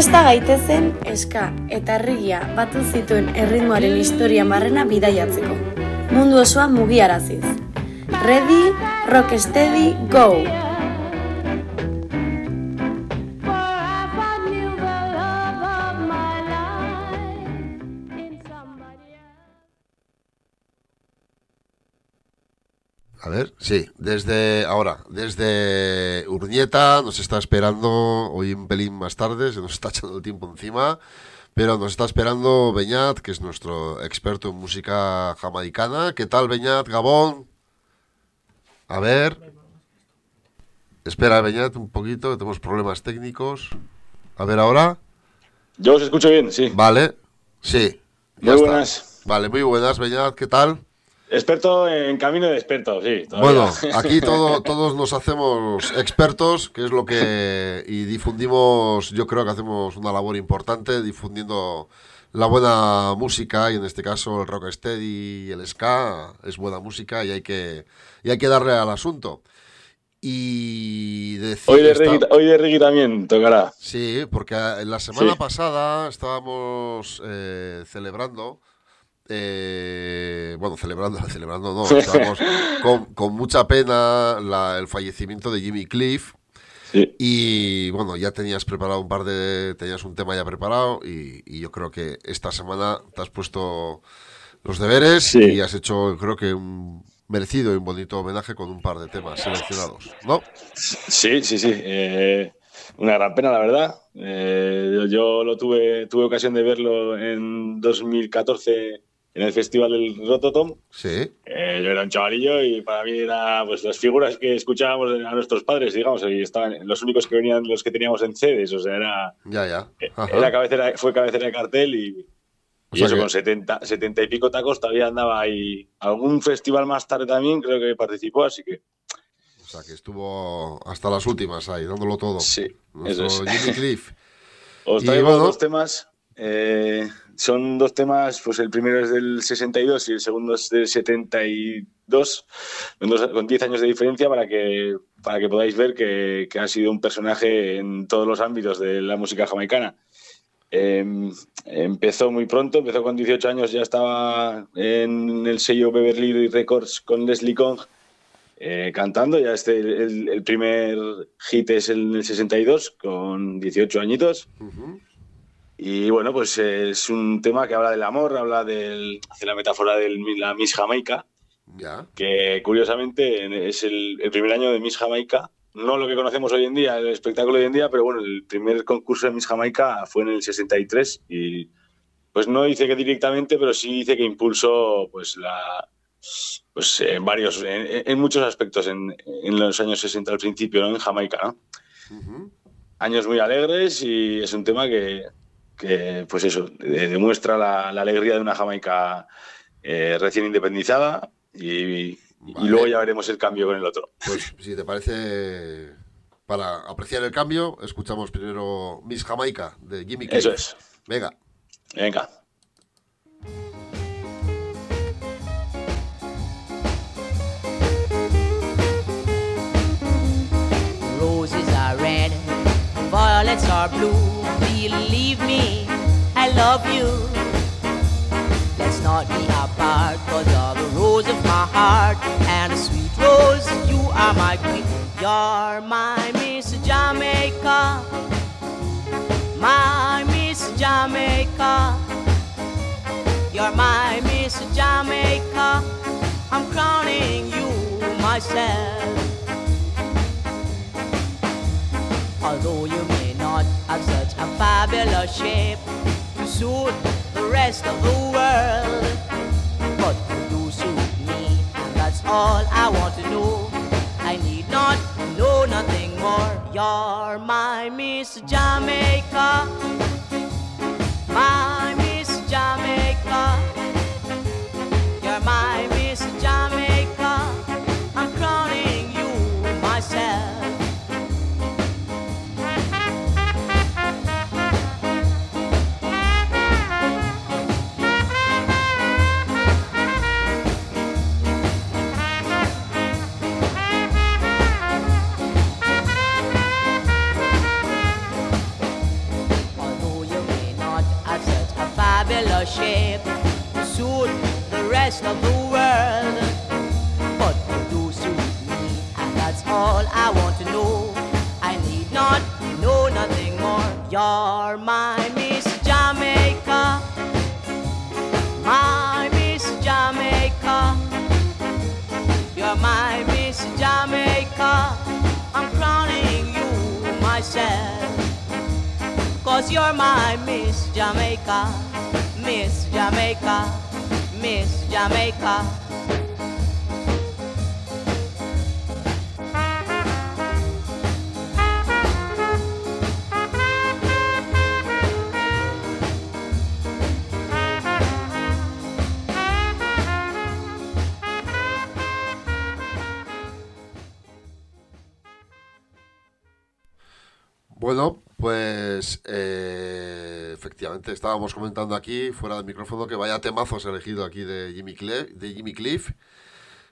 Festa gaitezen eska eta herria batu zituen erritmoaren historia marrena bidaiatzeko. Mundu osoa mugiaraziz. Ready, rock steady, go! A ver, sí, desde ahora, desde Urnieta nos está esperando hoy un pelín más tarde, se nos está echando el tiempo encima, pero nos está esperando Beñat, que es nuestro experto en música jamaicana. ¿Qué tal, Beñat? Gabón. A ver. Espera, Beñat, un poquito, tenemos problemas técnicos. A ver ahora. Yo os escucho bien, sí. Vale, sí. muy buenas. Vale, muy buenas, Beñat, ¿qué tal? Experto en camino de experto, sí. todavía. Bueno, aquí todo, todos nos hacemos expertos, que es lo que... Y difundimos, yo creo que hacemos una labor importante difundiendo la buena música, y en este caso el rocksteady y el ska es buena música y hay que, y hay que darle al asunto. Y decir... Hoy de, hoy reggae también tocará. Sí, porque la semana Sí. pasada estábamos eh, celebrando, eh, bueno, celebrando, celebrando no, estábamos con, con mucha pena la- el fallecimiento de Jimmy Cliff. Y bueno, ya tenías preparado un par de, tenías un tema ya preparado y, y yo creo que esta semana te has puesto los deberes y has hecho, creo que un merecido y un bonito homenaje con un par de temas seleccionados, ¿no? Sí, sí, sí. eh, una gran pena, la verdad. Eh, yo, yo lo tuve, tuve ocasión de verlo en 2014 en el Festival del Rototom. Sí. Eh, yo era un chavalillo y para mí era pues las figuras que escuchábamos a nuestros padres, digamos, y estaban los únicos que venían los que teníamos en CDs, o sea, era, Ya, ya. Ajá. era cabecera, fue cabecera de cartel y, O y eso que- con 70, 70 y pico tacos todavía andaba ahí. Algún festival más tarde también creo que participó, así que O sea, que estuvo hasta las últimas ahí, dándolo todo. Sí, Nuestro eso es. Jimmy Cliff. Os Y traigo bueno- dos temas. eh, son dos temas, pues el primero es del 62 y el segundo es del 72, con dos- con 10 años de diferencia para que, para que podáis ver que, que ha sido un personaje en todos los ámbitos de la música jamaicana. Eh, empezó muy pronto, empezó con 18 años, ya estaba en el sello Beverly Records con Leslie Kong eh, cantando. Ya este, el, el primer hit es el, el 62, con 18 añitos. Y bueno, pues eh, es un tema que habla del amor, habla del, hace la metáfora de la Miss Jamaica, Ya. que curiosamente en- es el, el primer año de Miss Jamaica. No lo que conocemos hoy en día, el espectáculo de hoy en día, pero bueno, el primer concurso de Miss Jamaica fue en el 63 y pues no dice que directamente, pero sí dice que impulsó pues la pues en varios, en, en muchos aspectos en, en los años 60 al principio, ¿no? En Jamaica, ¿no? Años muy alegres y es un tema que, que, pues eso, de- demuestra la, la alegría de una Jamaica eh, recién independizada y, y luego ya veremos el cambio con el otro. Pues si te parece, para apreciar el cambio, escuchamos primero Miss Jamaica de Jimmy Cliff. Eso es. Venga. Venga. Violets are blue. Believe me, I love you. Let's not be apart, cause you're the rose of my heart. And a sweet rose, you are my queen. You're my Miss Jamaica. My Miss Jamaica. You're my Miss Jamaica. I'm crowning you myself. Although you have such a fabulous shape to suit the rest of the world, but you suit me, that's all I want to know. I need not know nothing more. You're my Miss Jamaica, my Miss Jamaica. Estábamos comentando aquí fuera del micrófono que vaya temazos elegido aquí de Jimmy Cliff, de Jimmy Cliff.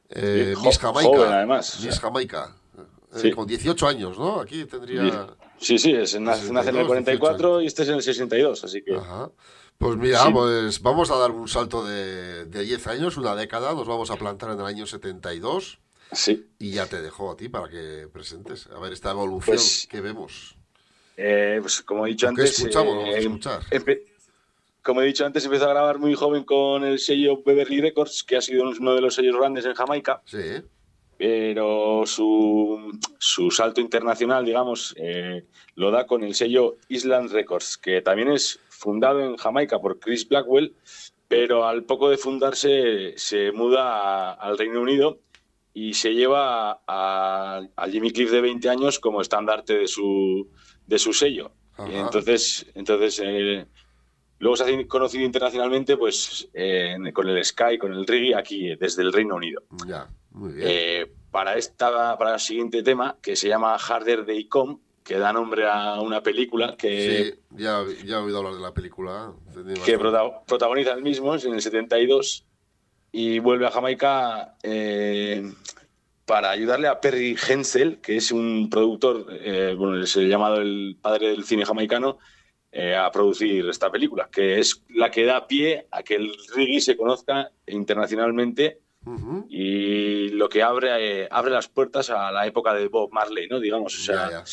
Eh, Sí, Miss Jamaica. joven, además, Miss. Jamaica. Eh, Sí. Con 18 años, ¿no? Aquí tendría. Sí, sí, es, nace, nace en el 62, 44 y este es en el 62, así que... Pues mira, Sí. pues vamos a dar un salto de, de 10 años, una década, nos vamos a plantar en el año 72. Sí. Y ya te dejo a ti para que presentes. A ver esta evolución Pues, que vemos. Eh, pues como he dicho antes, escuchamos, eh, escuchar. empe- como he dicho antes, empezó a grabar muy joven con el sello Beverly Records, que ha sido uno de los sellos grandes en Jamaica. Sí. Pero su, su salto internacional, digamos, eh, lo da con el sello Island Records, que también es fundado en Jamaica por Chris Blackwell, pero al poco de fundarse se muda a- al Reino Unido y se lleva a, a Jimmy Cliff de 20 años como estandarte de su, de su sello. Ajá. Entonces, entonces eh, luego se hace conocido internacionalmente pues eh, con el Sky, con el reggae aquí eh, desde el Reino Unido. Ya, muy bien. Eh, para, esta, para el siguiente tema, que se llama Harder They Come, que da nombre a una película que, sí, ya, ya he oído hablar de la película. entendí que prota- protagoniza el mismo, es en el 72, y vuelve a Jamaica eh, para ayudarle a Perry Hensel, que es un productor, eh, bueno, es el llamado el padre del cine jamaicano, eh, a producir esta película, que es la que da pie a que el reggae se conozca internacionalmente Ujú. y lo que abre, eh, abre las puertas a la época de Bob Marley, ¿no? Digamos, o sea,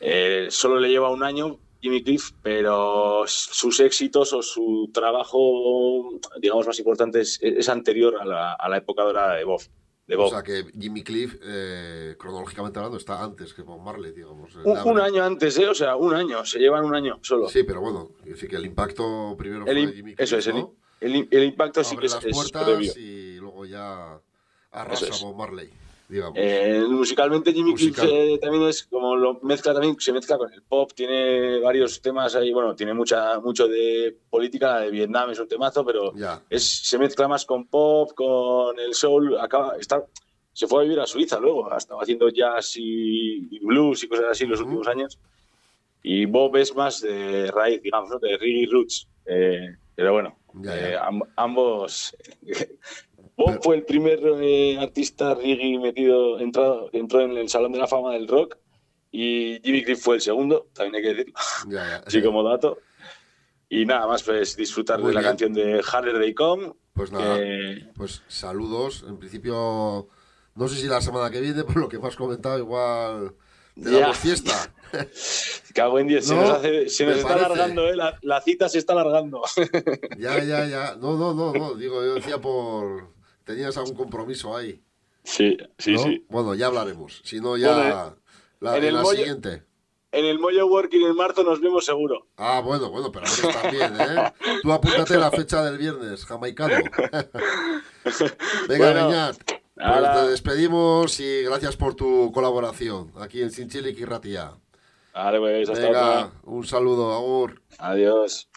eh, solo le lleva un año Jimmy Cliff, pero sus éxitos o su trabajo, digamos, más importante es, es anterior a la, a la época dorada de Bob. De Bob. O sea que Jimmy Cliff, eh, cronológicamente hablando, está antes que Bob Marley, digamos. un, un año antes, ¿eh? O sea, un año, se llevan un año solo. Sí, pero bueno, es decir, que el impacto primero El fue im- Jimmy Cliff, eso es, el, ¿no? el- el impacto sí Abre que es, las es puertas previo. y luego ya arrasa es. Bob Marley, digamos. Eh, musicalmente Jimmy Musical. Cliff eh, también es como lo mezcla también se mezcla con el pop tiene varios temas ahí bueno tiene mucha mucho de política la de Vietnam es un temazo pero es se mezcla más con pop con el soul acaba está se fue a vivir a Suiza luego ha estado haciendo jazz y, y blues y cosas así los últimos años y Bob es más de raíz digamos ¿no? de reggae roots Eh, pero bueno eh, amb- ambos Bob fue el primer eh, artista reggae metido, entrado, entró en el Salón de la Fama del Rock y Jimmy Cliff fue el segundo, también hay que decirlo, Ya, ya. así como dato. Y nada más, pues disfrutar Muy de la bien. canción de Harder They Come. Pues nada, que- pues saludos. En principio, no sé si la semana que viene, por lo que me has comentado, igual te Ya. damos fiesta. Cago en 10, se No, nos, hace- se nos está alargando, ¿eh? la, la cita se está alargando. Ya, ya, ya. No, no, no, no. Digo, yo decía por. Tenías algún compromiso ahí. Sí, sí, ¿no? sí. Bueno, ya hablaremos. Si no, ya. Bueno, la, en en el la siguiente. En el Moyo Working en marzo nos vemos seguro. Ah, bueno, bueno, pero antes también, ¿eh? Tú apúntate la fecha del viernes, jamaicano. Venga, Bueno, Beñat. Pues te despedimos y gracias por tu colaboración aquí en Sinchili y Ratia. Vale, pues hasta Venga, otra. un saludo, Agur. Adiós.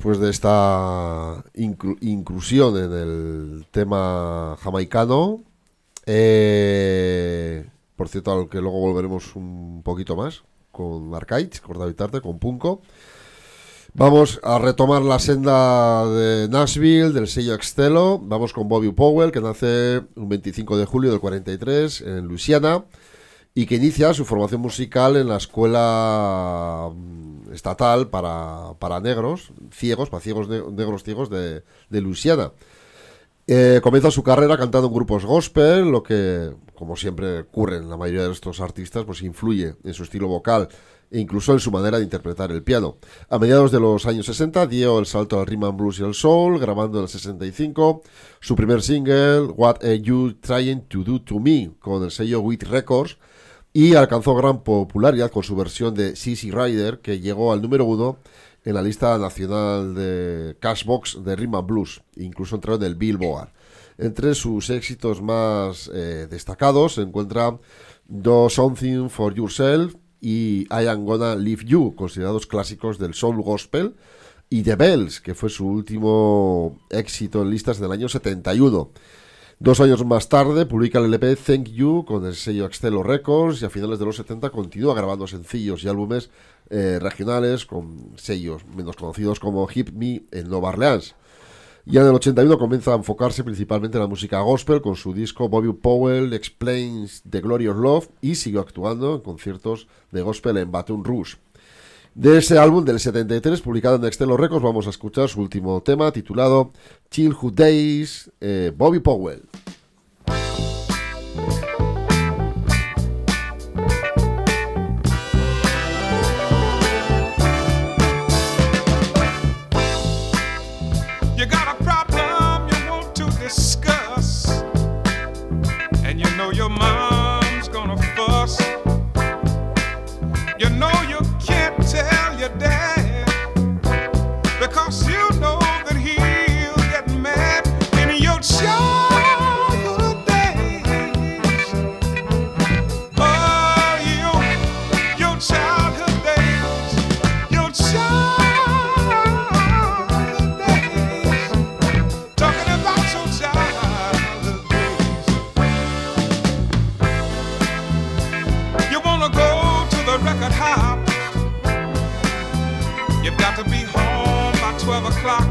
Después de esta inclu- inclusión en el tema jamaicano, eh, por cierto, al que luego volveremos un poquito más con Arcades, con David Tarte, con Punko. Vamos a retomar la senda de Nashville, del sello Extelo. Vamos con Bobby Powell, que nace un 25 de julio del 43 en Luisiana y que inicia su formación musical en la escuela mm, estatal para, para negros, ciegos, para ciegos ne- negros ciegos de, de Luisiana. Eh, comienza su carrera cantando en grupos gospel, lo que, como siempre ocurre en la mayoría de estos artistas, pues influye en su estilo vocal e incluso en su manera de interpretar el piano. A mediados de los años 60 dio el salto al rhythm and blues y el soul, grabando en el 65 su primer single, What Are You Trying to Do to Me, con el sello Wheat Records, y alcanzó gran popularidad con su versión de Sissy Rider, que llegó al número uno en la lista nacional de Cashbox de Rhythm and Blues, incluso entró en el Billboard. Entre sus éxitos más eh, destacados se encuentra Do Something for Yourself y I Am Gonna Leave You, considerados clásicos del soul gospel, y The Bells, que fue su último éxito en listas del año 71. Dos años más tarde publica el LP Thank You con el sello Extelo Records y a finales de los 70 continúa grabando sencillos y álbumes eh, regionales con sellos menos conocidos como Hip Me en Nueva Orleans. Ya en el 81 comienza a enfocarse principalmente en la música gospel con su disco Bobby Powell Explains the Glory of Love y siguió actuando en conciertos de gospel en Baton Rouge. De ese álbum del 73, publicado en Extelo Records, vamos a escuchar su último tema titulado Childhood Days, eh, Bobby Powell. You o'clock.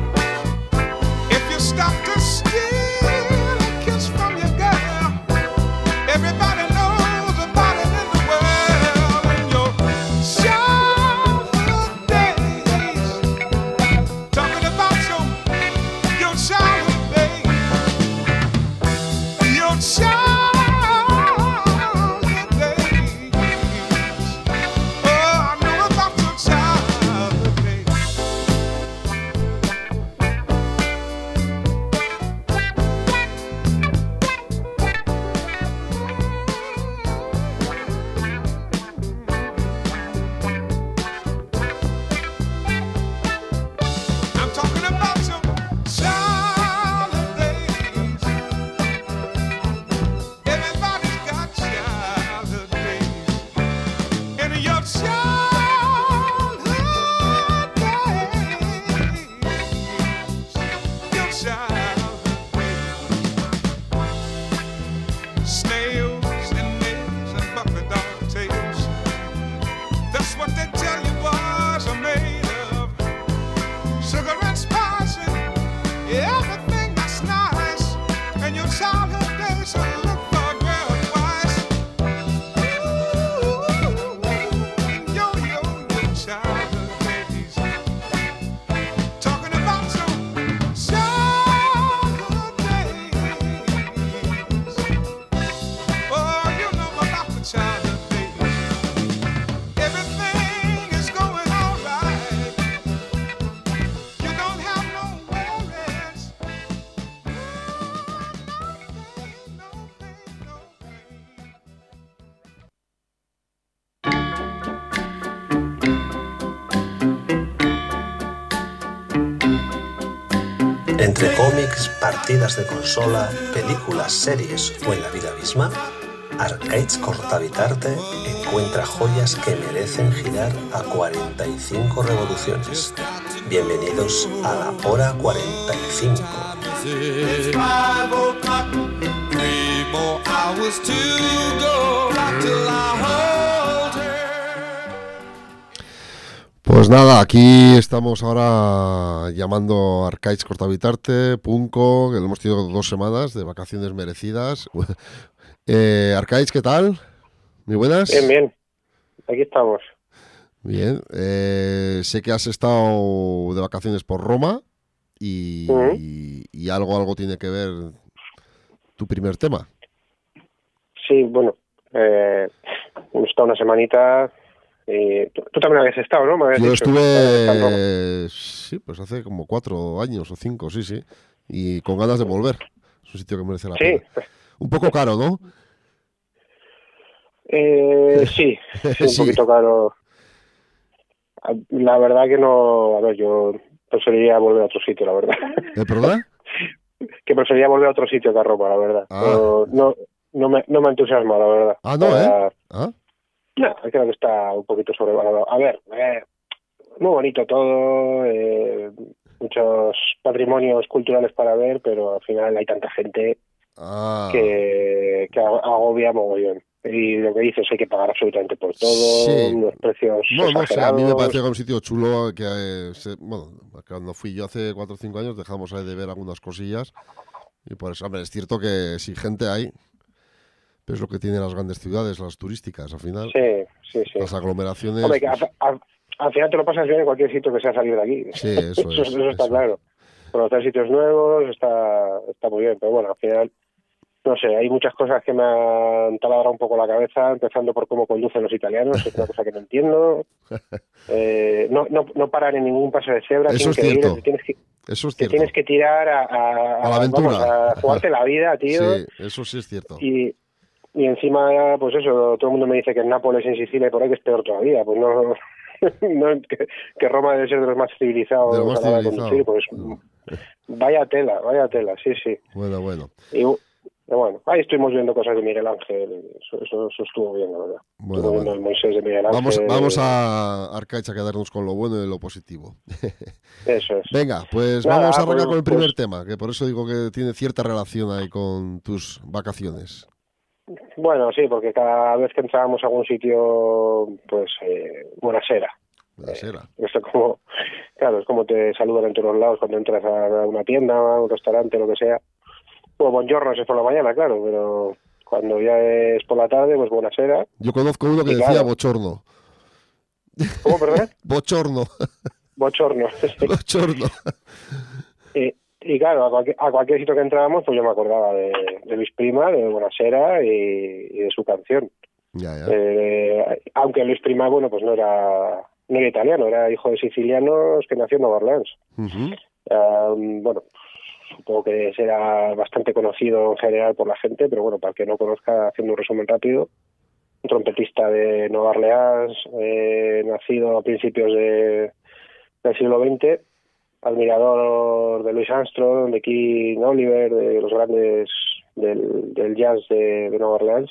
Partidas de consola, películas, series o en la vida misma, Arcades Cortavitarte encuentra joyas que merecen girar a 45 revoluciones. Bienvenidos a la hora 45. It's Pues nada, aquí estamos ahora llamando a Arcades Cortavitarte, Punco, que hemos tenido dos semanas de vacaciones merecidas. Eh, ¿qué tal? Muy buenas. Bien, bien. Aquí estamos. Bien, eh, sé que has estado de vacaciones por Roma y, y algo, algo tiene que ver tu primer tema. Sí, bueno, eh, hemos estado una semanita. Y tú, tú también habías estado, ¿no? Me Yo dicho estuve, sí, pues hace como cuatro años o cinco, sí, sí, y con ganas de volver. Es un sitio que merece la Sí, pena. Un poco caro, ¿no? eh, sí, sí, un Sí. poquito caro. La verdad que no, a ver, yo preferiría volver a otro sitio, la verdad. ¿El problema? que preferiría volver a otro sitio que a Roma, la verdad. Ah. No, no, no me, no me entusiasma, la verdad. Ah, no, ¿eh? Ah, No, creo que está un poquito sobrevalorado. A ver, eh, muy bonito todo, eh, muchos patrimonios culturales para ver, pero al final hay tanta gente ah. que, que ag- agobia mogollón. Y lo que dices, hay que pagar absolutamente por todo, Sí. los precios No, no sé, a mí me pareció que era un sitio chulo que, eh, se- bueno, cuando fui yo hace 4 o 5 años dejamos ahí de ver algunas cosillas y por eso, hombre, es cierto que si gente hay, pero es lo que tienen las grandes ciudades, las turísticas, al final, Sí, sí, sí. las aglomeraciones, Hombre, que pues, al, al- al final te lo pasas bien en cualquier sitio que sea salir de aquí. Sí, eso es, eso está claro. Conocer sitios nuevos está, está muy bien, pero bueno, al final, no sé, hay muchas cosas que me han taladrado un poco la cabeza, empezando por cómo conducen los italianos, es una cosa que no entiendo. Eh, no, no, no paran en ningún paso de cebra, Eso es cierto. tienes que, eso es te cierto. tienes que tirar a, a, A la aventura. vamos, a jugarte la vida, tío. Sí, eso sí es cierto. Y, y encima, pues eso, todo el mundo me dice que en Nápoles, en Sicilia y por ahí que es peor todavía. Pues no, no que, que Roma debe ser de los más civilizados De más hora de civilizado. conducir. Pues vaya tela, vaya tela, sí, sí. Bueno, bueno. Y bueno, ahí estuvimos viendo cosas de Miguel Ángel. Eso, eso, eso estuvo bien, la verdad. Bueno, Estuvo bueno. el Moisés de Miguel Ángel. Vamos, vamos a Arcaich a quedarnos con lo bueno y lo positivo. Eso es. Venga, pues Nada, vamos a arrancar pues- con el primer pues- tema, que por eso digo que tiene cierta relación ahí con tus vacaciones. Bueno, sí, porque cada vez que entrábamos a algún sitio, pues, eh, buenasera. La sera. Esto como, claro, es como te saludan en todos lados cuando entras a una tienda, a un restaurante, lo que sea. Bueno, buongiorno si es por la mañana, claro, pero cuando ya es por la tarde, pues buenasera. Yo conozco uno que Y decía claro. bochorno. ¿Cómo, perdón? Bochorno. Bochorno. Bochorno. Y claro, a cualquier, a cualquier sitio que entrábamos, pues yo me acordaba de, de Luis Prima, de Buenasera y, y de su canción. Ya, ya. Eh, aunque Luis Prima, bueno, pues no era, no era italiano, era hijo de sicilianos que nació en Nueva Orleans. Um, bueno, supongo que será bastante conocido en general por la gente, pero bueno, para el que no conozca, haciendo un resumen rápido, un trompetista de Nueva Orleans, eh, nacido a principios de, del siglo XX, admirador de Louis Armstrong, de King Oliver, de los grandes del, del jazz de, de Nueva Orleans,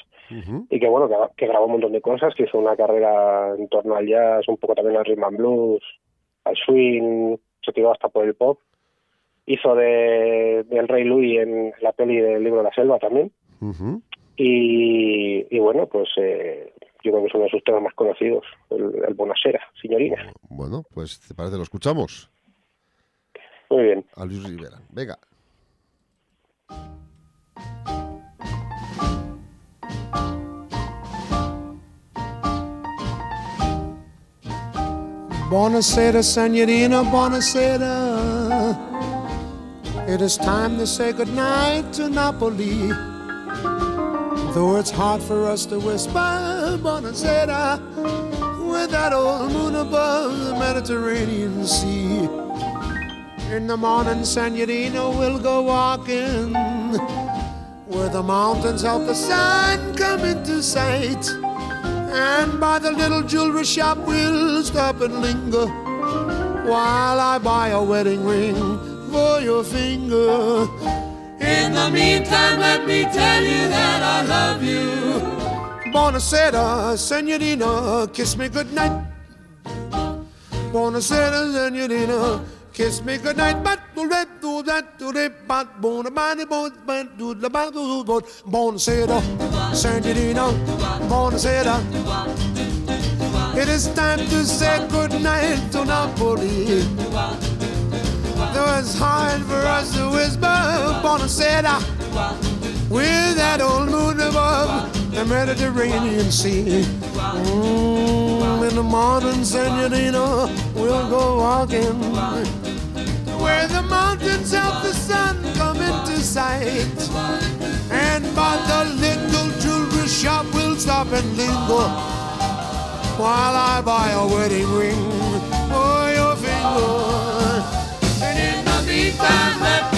y que bueno, que, que grabó un montón de cosas, que hizo una carrera en torno al jazz, un poco también al rhythm and blues, al swing, se tiró hasta por el pop. Hizo de, del Rey Louis en la peli del libro de la selva también. Y, y bueno, pues eh, yo creo que es uno de sus temas más conocidos, el, el Bonasera, signorina. Bueno, pues ¿te parece? Lo escuchamos. Muy bien. A Luis Rivera. Venga. Buonasera, senorina, buonasera. It is time to say goodnight to Napoli. Though it's hard for us to whisper, buonasera, with that old moon above the Mediterranean Sea. In the morning, senorina, we'll go walking where the mountains help the sun come into sight. And by the little jewelry shop we'll stop and linger while I buy a wedding ring for your finger. In the meantime, let me tell you that I love you. Buonasera, senorina, kiss me goodnight. Buonasera, senorina, kiss me goodnight. But do that, do that, do that, but bona bani, bon, but do the bad, do but buonasera, senorina, buonasera. It is time to say goodnight to Napoli. Though it's hard for us to whisper, buonasera, with that old moon above the Mediterranean Sea. Mm, in the morning, senorina, we'll go walking where the mountains of the sun come into sight. And by the little jewelry shop, we'll stop and linger while I buy a wedding ring for your finger. And in the meantime, let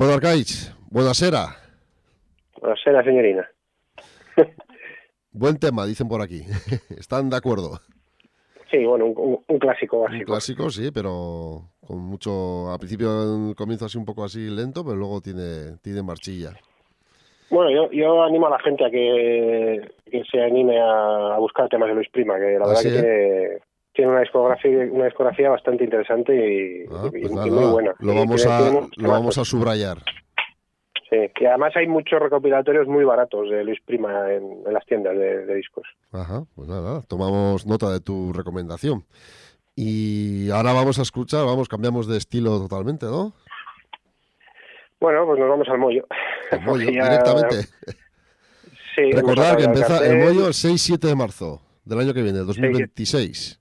Bueno, Arcaich, buenasera. Buonasera, señorina. Buen tema, dicen por aquí. ¿Están de acuerdo? Sí, bueno, un, un- un clásico Un básico. clásico, sí, pero con mucho... Al principio el comienzo así un poco así lento, pero luego tiene, tiene marchilla. Bueno, yo, yo animo a la gente a que, que se anime a, buscar temas de Luis Prima, que la Ah, verdad sí, que ¿eh? tiene, tiene una discografía una discografía bastante interesante y, Ah, pues y nada, muy buena. Lo vamos a, tiene lo vamos a subrayar. Sí, y además hay muchos recopilatorios muy baratos de Luis Prima en, en las tiendas de, de discos. Ajá, pues nada, tomamos nota de tu recomendación. Y ahora vamos a escuchar, vamos, cambiamos de estilo totalmente, ¿no? Bueno, pues nos vamos al mollo. El mollo, ya- directamente. Sí, Recordar que empieza el mollo el 6-7 de marzo del año que viene, el 2026.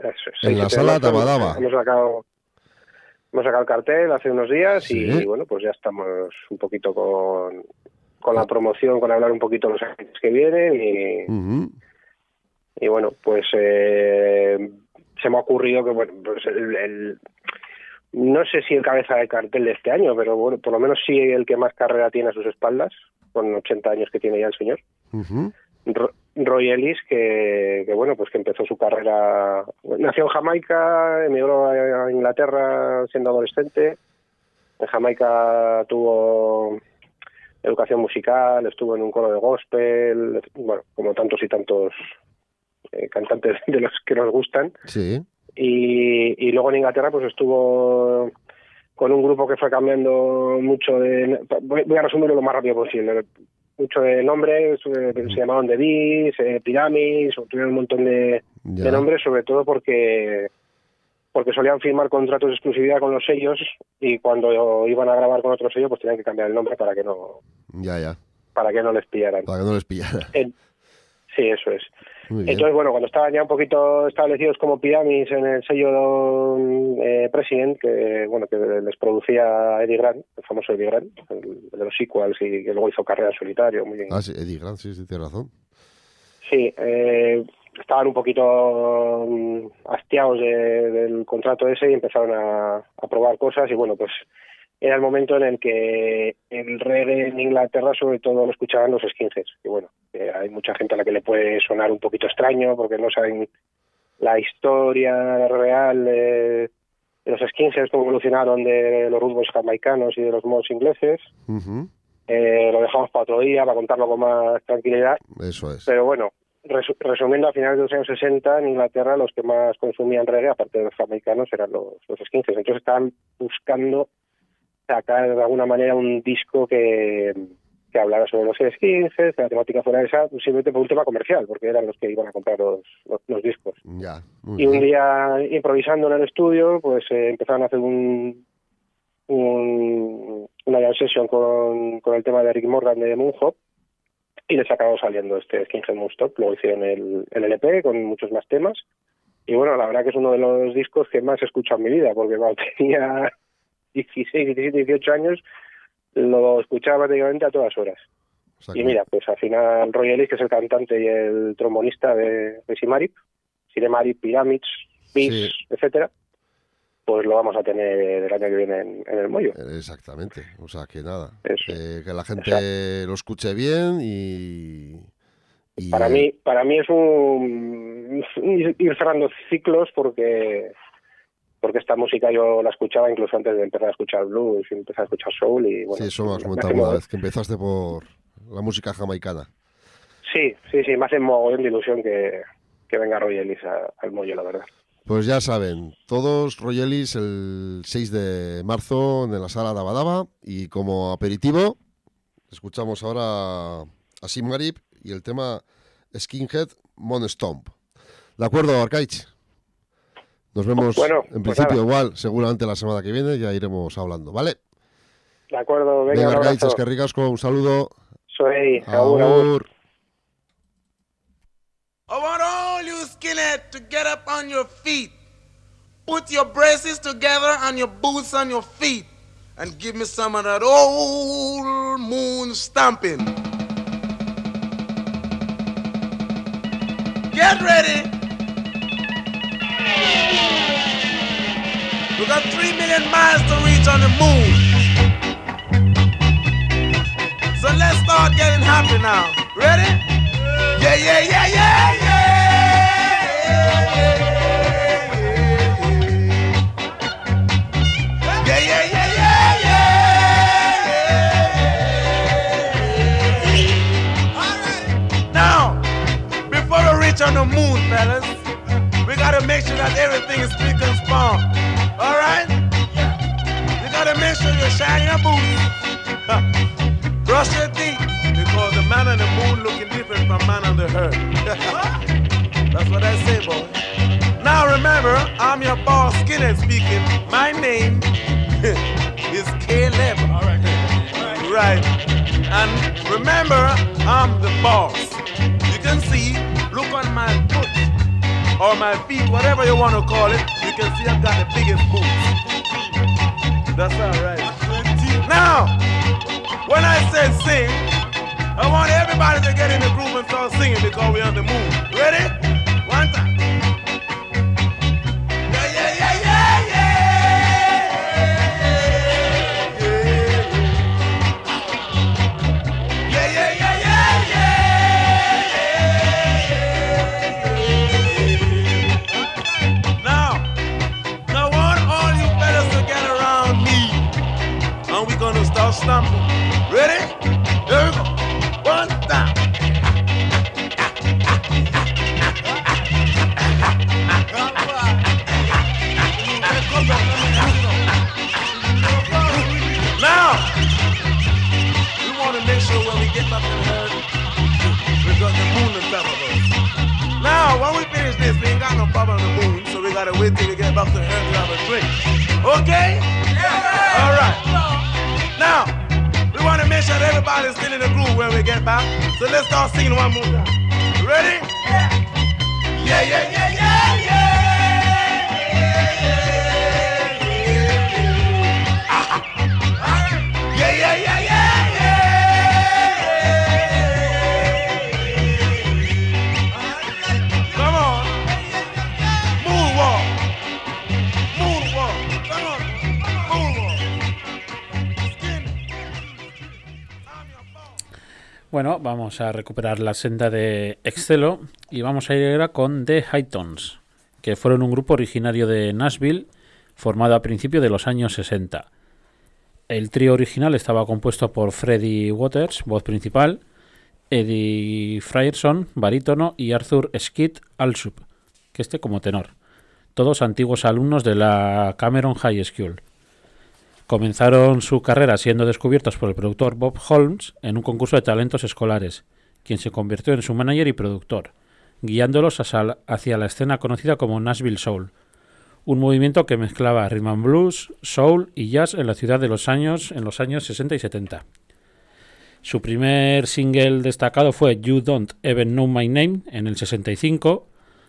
Eso es, En la sí, sala Tabadaba. Hemos sacado, hemos sacado el cartel hace unos días Sí. y bueno, pues ya estamos un poquito con, con la promoción, con hablar un poquito de los agentes que vienen y, y bueno, pues eh, se me ha ocurrido que bueno, pues el, el- no sé si el cabeza de cartel de este año, pero bueno, por lo menos sí el que más carrera tiene a sus espaldas, con 80 años que tiene ya el señor. Ro- Roy Ellis, que, que, bueno, pues que empezó su carrera, nació en Jamaica, emigró a Inglaterra siendo adolescente. En Jamaica tuvo educación musical, estuvo en un coro de gospel, bueno, como tantos y tantos eh, cantantes de los que nos gustan. Sí. Y, y luego en Inglaterra pues estuvo con un grupo que fue cambiando mucho de... Voy, voy a resumirlo lo más rápido posible. Mucho de nombres, eh, se llamaban The Bees, eh, Pyramids, o tuvieron un montón de, nombres, sobre todo porque porque solían firmar contratos de exclusividad con los sellos y cuando iban a grabar con otro sello pues tenían que cambiar el nombre para que no Ya, ya. para que no les pillaran. Para que no les pillara. En- sí, eso es. Bien. Entonces, bueno, cuando estaban ya un poquito establecidos como Pyramids en el sello eh, President, que bueno que les producía Eddie Grant, el famoso Eddie Grant, el de los sequels y que luego hizo carrera en solitario. Muy, Ah, sí, Eddie Grant, sí, sí, tiene razón. Sí, eh, estaban un poquito mm, hastiados de- del contrato ese y empezaron a, a probar cosas y bueno, pues era el momento en el que el reggae en Inglaterra sobre todo lo escuchaban los skinheads y bueno, eh, hay mucha gente a la que le puede sonar un poquito extraño porque no saben la historia real de, de los skinheads, cómo evolucionaron de los rumos jamaicanos y de los mods ingleses. Eh, lo dejamos para otro día, para contarlo con más tranquilidad. Eso es. Pero bueno, resu- resumiendo, a finales de los años 60 en Inglaterra los que más consumían reggae, aparte de los jamaicanos, eran los, los skinheads. Entonces estaban buscando sacar de alguna manera un disco que, que hablara sobre los skinheads, la temática fuera esa, simplemente por un tema comercial, porque eran los que iban a comprar los, los, los discos. Ya. muy Y un día, improvisando en el estudio, pues eh, empezaron a hacer un, un- una jam session con, con el tema de Rick Morgan de Moonhop y les acabó saliendo este Skinhead Moonstop. Luego hicieron el, el LP con muchos más temas. Y bueno, la verdad que es uno de los discos que más he escuchado en mi vida, porque cuando tenía 16, 17, 18 años lo escuchaba prácticamente a todas horas. Y mira, pues al final Roy Ellis, que es el cantante y el trombonista de, de Simarip, Sinemarip, Pyramids, Beats, etcétera, pues lo vamos a tener el año que viene en, en el Mollo. Exactamente. O sea, que nada. Eh, que la gente lo escuche bien y... y- Para mí, para mí es un ir cerrando ciclos porque porque esta música yo la escuchaba incluso antes de empezar a escuchar blues y empezar a escuchar soul y bueno, Sí, eso me has me comentado una vez, que empezaste por la música jamaicana. Sí, sí, sí, me hace mogollón de ilusión que, que venga Roy Ellis a- al Mollo, la verdad. Pues ya saben, todos Royelis el 6 de marzo en la sala Dabadaba y como aperitivo escuchamos ahora a Simarip y el tema Skinhead Mon Stomp. ¿De acuerdo, Arcaich? Nos vemos Bueno, en pues principio nada. igual, seguramente la semana que viene ya iremos hablando, ¿vale? De acuerdo, venga, Venga, un es que ricasco, un saludo. Soy agur, agur. I want all you skinhead to get up on your feet. Put your braces together and your boots on your feet. And give me some of that old moon stomping. Get ready. We got three million miles to reach on the moon. So let's start getting happy now. Ready? Yeah, yeah, yeah, yeah, yeah. Yeah, yeah, yeah, yeah, yeah. Now, before we reach on the moon, fellas, we gotta make sure that everything is and span. All right? You gotta make sure you shine your boots. Brush your teeth, because the man on the moon looking different from man on the earth. That's what I say, boy. Now remember, I'm your boss, Skinhead speaking. My name is Caleb. All right. Right. And remember, I'm the boss. You can see, look on my foot or my feet, whatever you want to call it. You can see I've got the biggest boots. That's all right. Now, when I say sing, I want everybody to get in the groove and start singing because we're on the moon. Ready? One time. Vamos a recuperar la senda de Excelo y vamos a ir con The Hightons, que fueron un grupo originario de Nashville formado a principios de los años 60. El trío original estaba compuesto por Freddie Waters, voz principal, Eddie Frierson, barítono, y Arthur Skid Alsup, que este como tenor. Todos antiguos alumnos de la Cameron High School. Comenzaron su carrera siendo descubiertos por el productor Bob Holmes en un concurso de talentos escolares, quien se convirtió en su manager y productor, guiándolos hacia la escena conocida como Nashville Soul, un movimiento que mezclaba rhythm and blues, soul y jazz en la ciudad de los años en los años 60 y 70. Su primer single destacado fue You Don't Even Know My Name en el 65,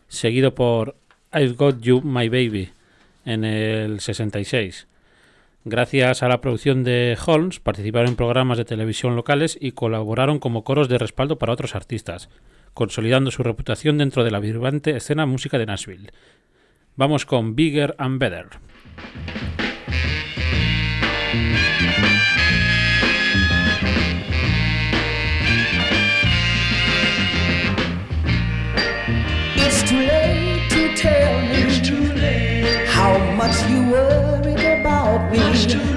seguido por I've Got You My Baby en el 66. Gracias a la producción de Holmes, participaron en programas de televisión locales y colaboraron como coros de respaldo para otros artistas, consolidando su reputación dentro de la vibrante escena música de Nashville. Vamos con Bigger and Better. 你是。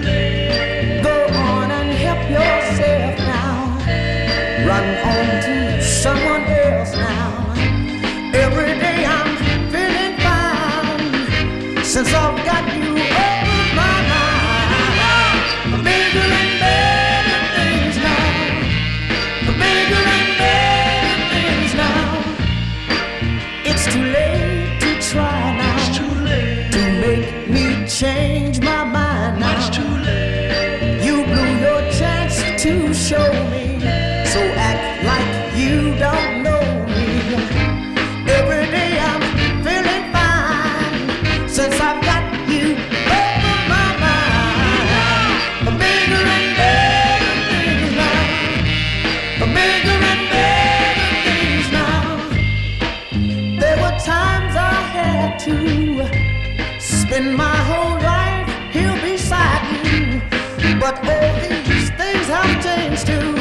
But all these things have changed too.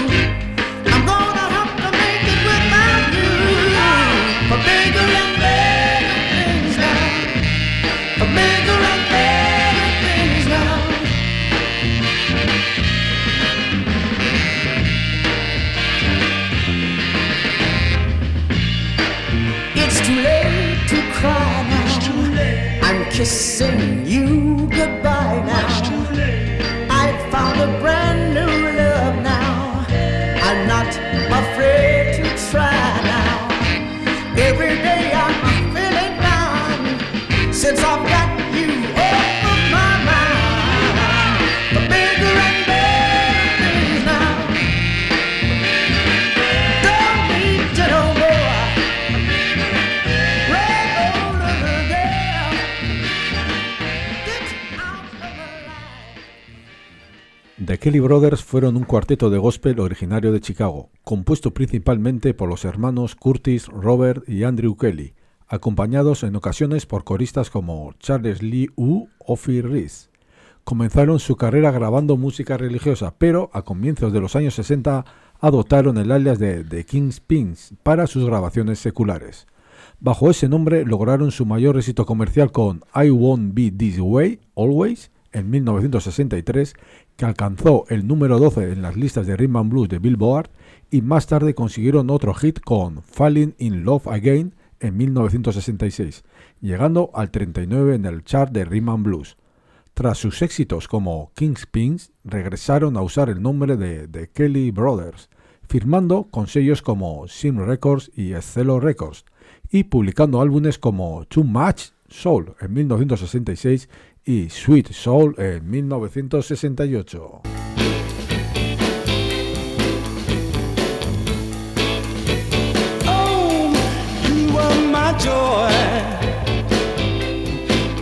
I'm gonna have to make it without you. For bigger and better things now. For bigger and better things now. It's too late to cry now. It's too late. I'm kissing you goodbye now. The Kelly Brothers fueron un cuarteto de gospel originario de Chicago, compuesto principalmente por los hermanos Curtis, Robert y Andrew Kelly, acompañados en ocasiones por coristas como Charles Lee U o Phil Reese. Comenzaron su carrera grabando música religiosa, pero a comienzos de los años 60 adoptaron el alias de The King's Pins para sus grabaciones seculares. Bajo ese nombre lograron su mayor éxito comercial con I Won't Be This Way Always en 1963, que alcanzó el número 12 en las listas de Rhythm and Blues de Billboard, y más tarde consiguieron otro hit con Falling in Love Again en 1966, llegando al 39 en el chart de Rhythm and Blues. Tras sus éxitos como King's Pins, regresaron a usar el nombre de The Kelly Brothers, firmando con sellos como Sim Records y Excello Records, y publicando álbumes como Too Much Soul en 1966 y Sweet Soul en 1968. Oh, you were my joy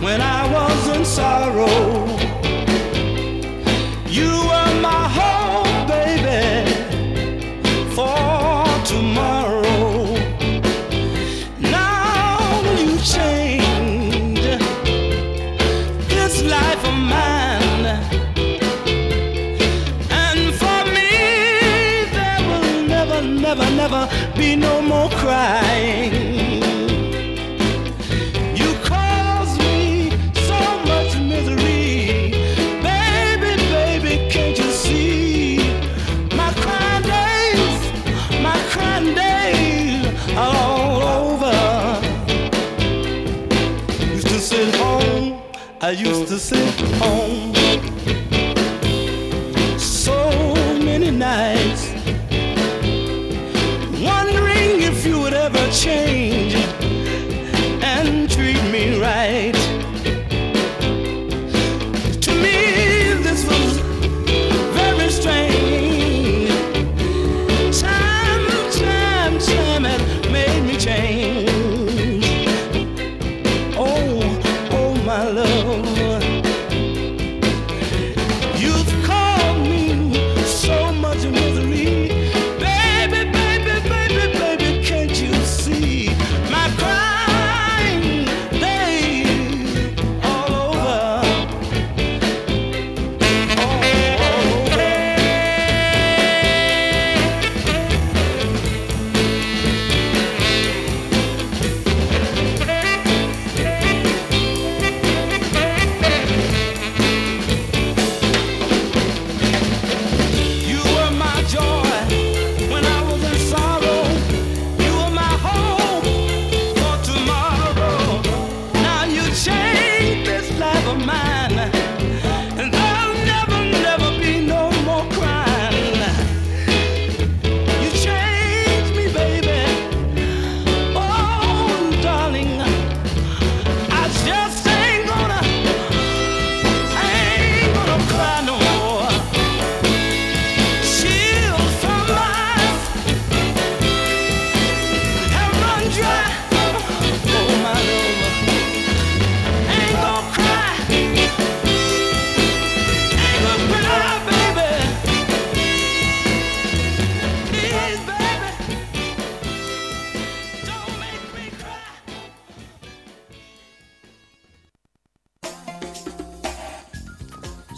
when I was in sorrow. Right.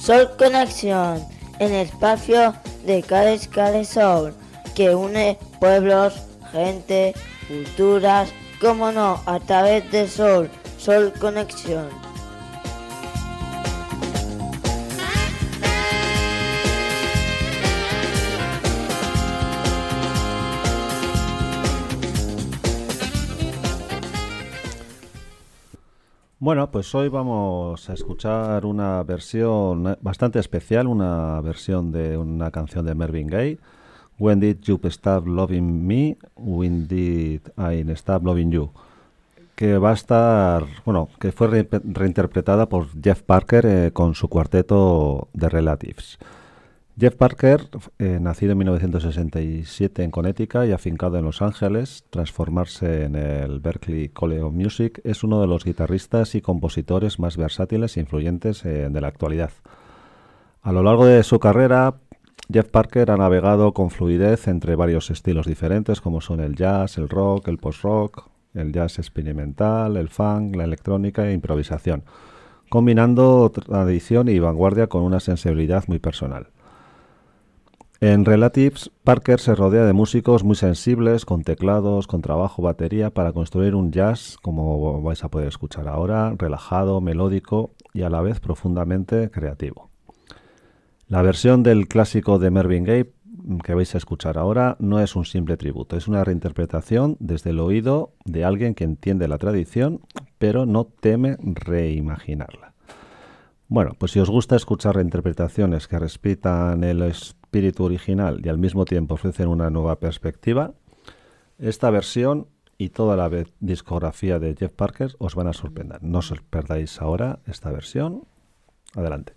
Sol Conexión, el espacio de Cales Cales Soul, que une pueblos, gente, culturas, como no, a través de Sol, Sol Conexión. Bueno, pues hoy vamos a escuchar una versión bastante especial, una versión de una canción de Mervyn Gaye, When Did You Stop Loving Me? When Did I Stop Loving You? Que va a estar, bueno, que fue re- reinterpretada por Jeff Parker eh, con su cuarteto de Relatives. Jeff Parker, eh, nacido en 1967 en Connecticut y afincado en Los Ángeles, tras formarse en el Berklee College of Music, es uno de los guitarristas y compositores más versátiles e influyentes eh, de la actualidad. A lo largo de su carrera, Jeff Parker ha navegado con fluidez entre varios estilos diferentes como son el jazz, el rock, el post-rock, el jazz experimental, el funk, la electrónica e improvisación, combinando tradición y vanguardia con una sensibilidad muy personal. En Relatives, Parker se rodea de músicos muy sensibles, con teclados, con trabajo, batería, para construir un jazz, como vais a poder escuchar ahora, relajado, melódico y a la vez profundamente creativo. La versión del clásico de Mervyn Gaye mm, que vais a escuchar ahora no es un simple tributo, es una reinterpretación desde el oído de alguien que entiende la tradición, pero no teme reimaginarla. Bueno, pues si os gusta escuchar reinterpretaciones que respetan el espíritu original y al mismo tiempo ofrecen una nueva perspectiva, esta versión y toda la discografía de Jeff Parker os van a sorprender. No os perdáis ahora esta versión. Adelante.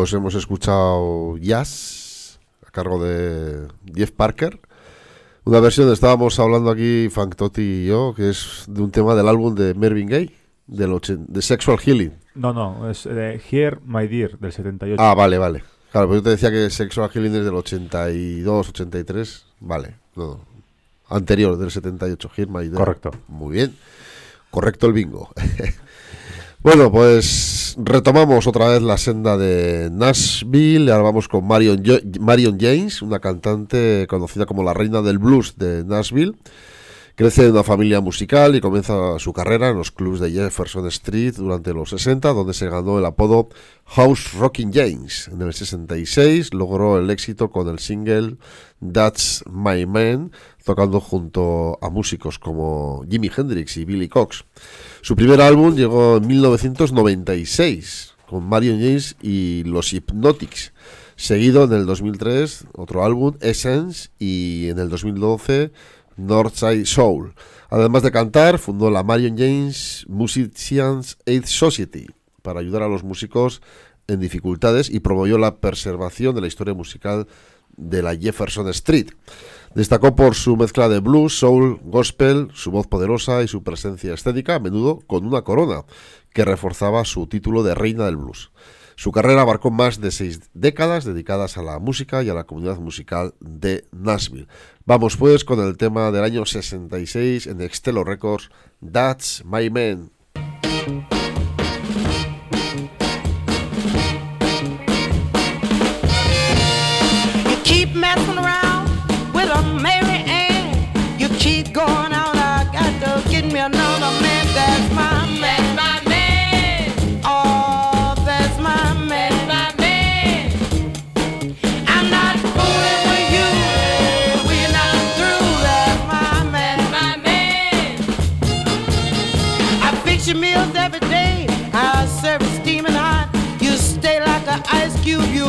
Pues hemos escuchado Jazz a cargo de Jeff Parker. Una versión, estábamos hablando aquí, Frank Totti y yo, que es de un tema del álbum de Mervyn Gaye, del de Sexual Healing. No, no, es de Here, My Dear, del 78. Ah, vale, vale. Claro, pues yo te decía que Sexual Healing es del 82, 83. Vale, no. Anterior, del 78. Here My Dear. Correcto. Muy bien. Correcto el bingo. bueno, pues retomamos otra vez la senda de Nashville. Ahora vamos con Marion, Marion James, una cantante conocida como la reina del blues de Nashville. Crece en una familia musical y comienza su carrera en los clubs de Jefferson Street durante los 60, donde se ganó el apodo House Rocking James. En el 66 logró el éxito con el single That's My Man, tocando junto a músicos como Jimi Hendrix y Billy Cox. Su primer álbum llegó en 1996 con Marion James y los Hypnotics. Seguido en el 2003 otro álbum, Essence, y en el 2012 Northside Soul. Además de cantar, fundó la Marion James Musicians Aid Society para ayudar a los músicos en dificultades y promovió la preservación de la historia musical de la Jefferson Street. Destacó por su mezcla de blues, soul, gospel, su voz poderosa y su presencia estética, a menudo con una corona, que reforzaba su título de reina del blues. Su carrera abarcó más de seis décadas dedicadas a la música y a la comunidad musical de Nashville. Vamos pues con el tema del año 66 en Extelo Records, That's My Man. you.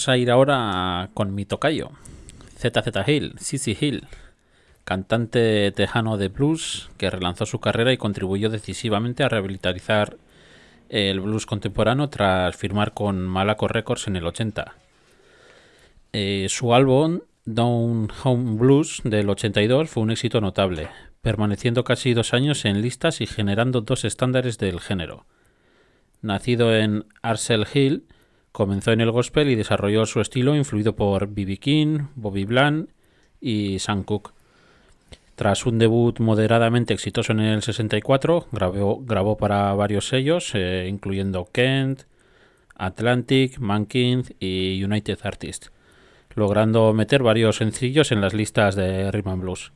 Vamos a ir ahora con mi tocayo, ZZ Hill, CC Hill, cantante tejano de blues que relanzó su carrera y contribuyó decisivamente a revitalizar el blues contemporáneo tras firmar con Malaco Records en el 80. Eh, su álbum Down Home Blues del 82 fue un éxito notable, permaneciendo casi dos años en listas y generando dos estándares del género. Nacido en Arsell Hill, comenzó en el gospel y desarrolló su estilo influido por B.B. King, Bobby Bland y Sam Cooke. Tras un debut moderadamente exitoso en el 64, grabó, grabó para varios sellos, eh, incluyendo Kent, Atlantic, Mankind y United Artists, logrando meter varios sencillos en las listas de Rhythm and Blues.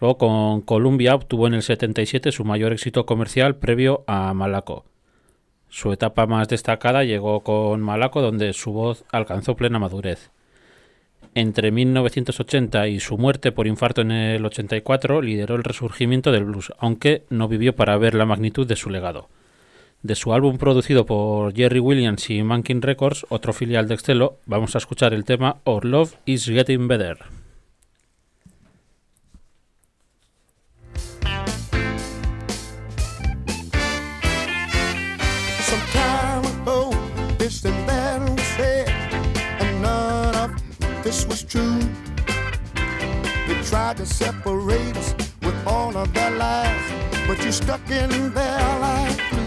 Luego con Columbia obtuvo en el 77 su mayor éxito comercial previo a Malaco. Su etapa más destacada llegó con Malaco, donde su voz alcanzó plena madurez. Entre 1980 y su muerte por infarto en el 84 lideró el resurgimiento del blues, aunque no vivió para ver la magnitud de su legado. De su álbum producido por Jerry Williams y Mankin Records, otro filial de Extelo, vamos a escuchar el tema Our Love is Getting Better. Tried to separate us with all of their lies, but you stuck in their like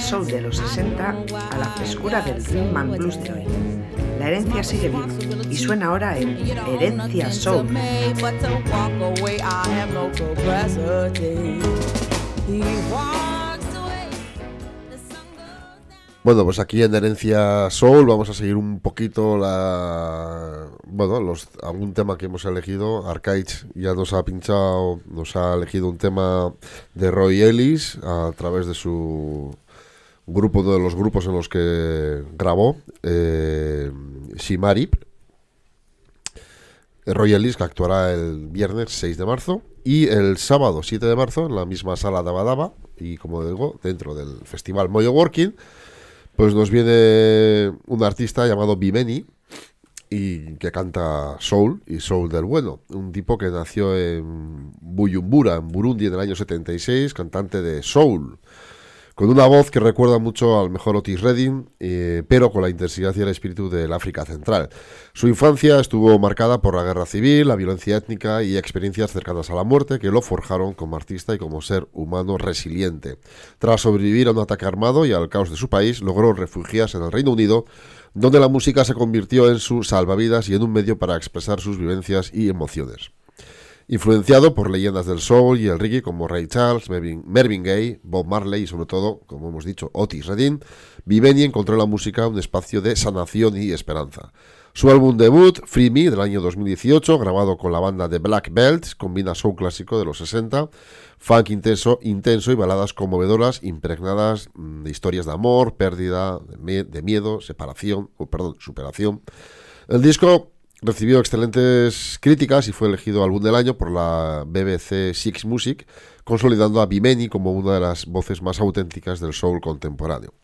del soul de los 60 a la frescura del rhythm and blues de hoy. La herencia sigue viva y suena ahora en Herencia Soul. Bueno, pues aquí en Herencia Soul vamos a seguir un poquito la bueno, los algún tema que hemos elegido. Arcade ya nos ha pinchado, nos ha elegido un tema de Roy Ellis a través de su grupo de los grupos en los que grabó, eh, Simarip, Royalis, que actuará el viernes 6 de marzo, y el sábado 7 de marzo en la misma sala de Abadaba, y como digo, dentro del festival Moyo Working, pues nos viene un artista llamado Bimeni, y que canta soul y soul del bueno. Un tipo que nació en Buyumbura, en Burundi, en el año 76, cantante de soul. Con una voz que recuerda mucho al mejor Otis Redding, eh, pero con la intensidad y el espíritu del África Central. Su infancia estuvo marcada por la guerra civil, la violencia étnica y experiencias cercanas a la muerte que lo forjaron como artista y como ser humano resiliente. Tras sobrevivir a un ataque armado y al caos de su país, logró refugiarse en el Reino Unido, donde la música se convirtió en su salvavidas y en un medio para expresar sus vivencias y emociones. Influenciado por leyendas del soul y el reggae como Ray Charles, Mervyn, Mervyn Bob Marley y sobre todo, como hemos dicho, Otis Redding, Viveni encontró en la música un espacio de sanación y esperanza. Su álbum debut, Free Me, del año 2018, grabado con la banda de Black Belts, combina soul clásico de los 60, funk intenso, intenso y baladas conmovedoras impregnadas mm, de historias de amor, pérdida, de miedo, separación, o perdón, superación. El disco recibió excelentes críticas y fue elegido álbum del año por la BBC Six Music, consolidando a Bimeni como una de las voces más auténticas del soul contemporáneo.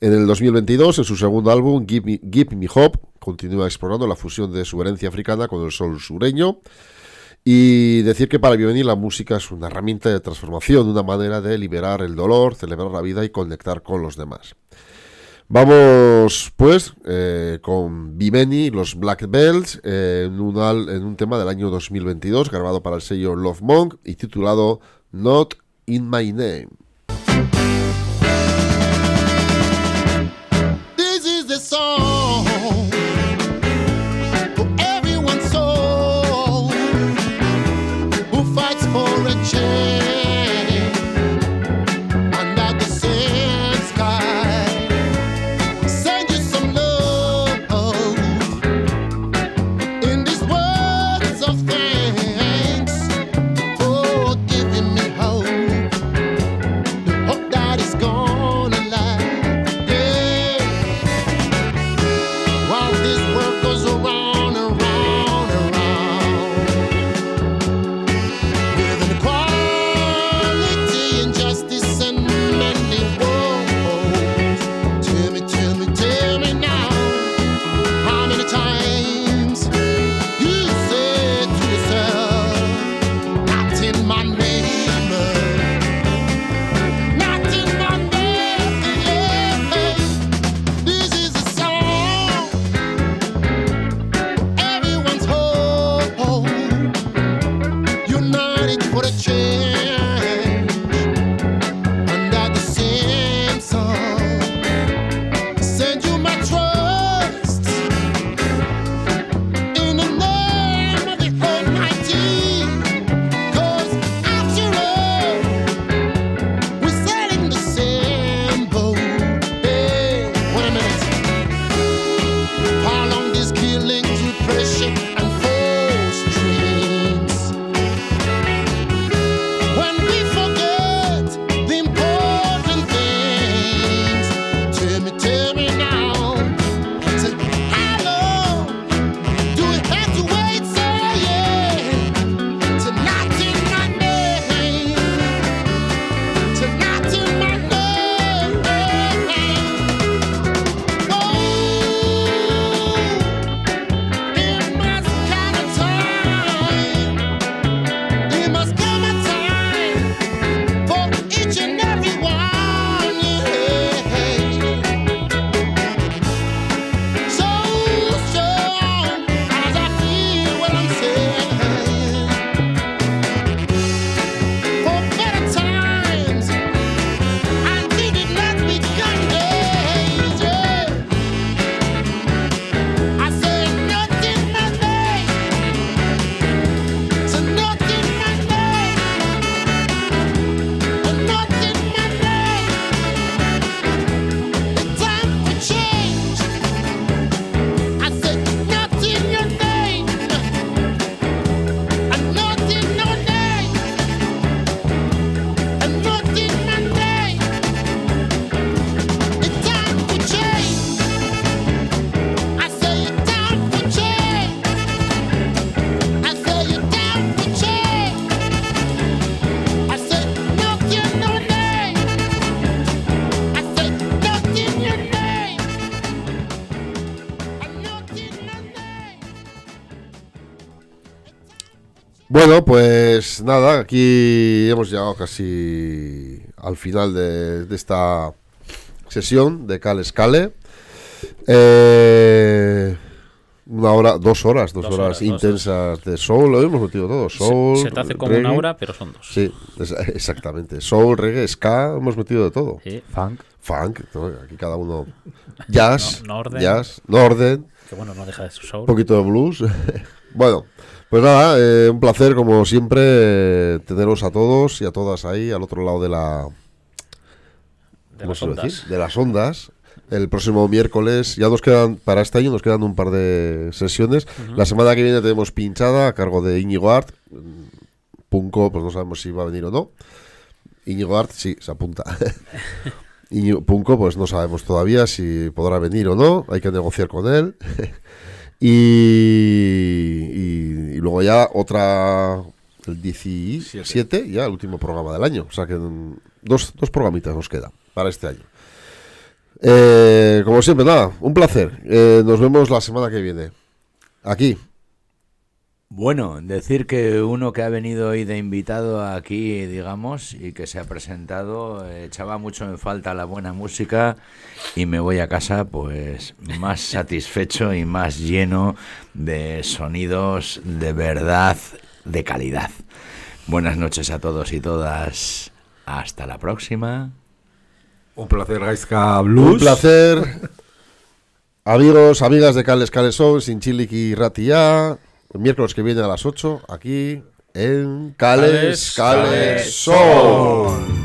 En el 2022, en su segundo álbum, Give Me, Hope, continúa explorando la fusión de su herencia africana con el soul sureño. Y decir que para Bimeni la música es una herramienta de transformación, una manera de liberar el dolor, celebrar la vida y conectar con los demás. Vamos, pues, eh, con Bimeni, los Black Bells, eh, en, un al- en un tema del año 2022, grabado para el sello Love Monk y titulado Not in My Name. Pues nada, aquí hemos llegado casi al final de, de esta sesión de Cal Scale. Eh, una hora, dos horas, dos, Dos horas, horas, dos intensas de soul, lo hemos metido todo. Se- Soul, se te hace como reggae. una hora, pero son dos. Sí, es- exactamente. Soul, reggae, ska, hemos metido de todo. Sí. Funk. Funk, ¿no? aquí cada uno. Jazz, No- Norden. jazz, Norden. Que bueno, no deja de su soul. Un poquito de blues. bueno, pues nada, eh, un placer como siempre teneros a todos y a todas ahí al otro lado de la... De ¿cómo las ondas. decir? De las ondas. El próximo miércoles, ya nos quedan, para este año nos quedan un par de sesiones. La semana que viene tenemos pinchada a cargo de Íñigo Art. Punco, pues no sabemos si va a venir o no. Íñigo Art, sí, se apunta. Íñigo Punco, pues no sabemos todavía si podrá venir o no. Hay que negociar con él. y, y- y luego ya otra, el 17, ya el último programa del año. O sea que dos, dos programitas nos quedan para este año. Eh, como siempre, nada, un placer. Eh, nos vemos la semana que viene. Aquí. Bueno, decir que uno que ha venido hoy de invitado aquí, digamos, y que se ha presentado, echaba mucho en falta la buena música y me voy a casa pues más satisfecho y más lleno de sonidos de verdad, de calidad. Buenas noches a todos y todas. Hasta la próxima. Un placer, Gaisca Blues. Un placer. Amigos, amigas de Cales Cales Soul, sin Chiliki Ratia. El miércoles que viene a las 8, aquí en Cales Cales, Cales Cales Soul.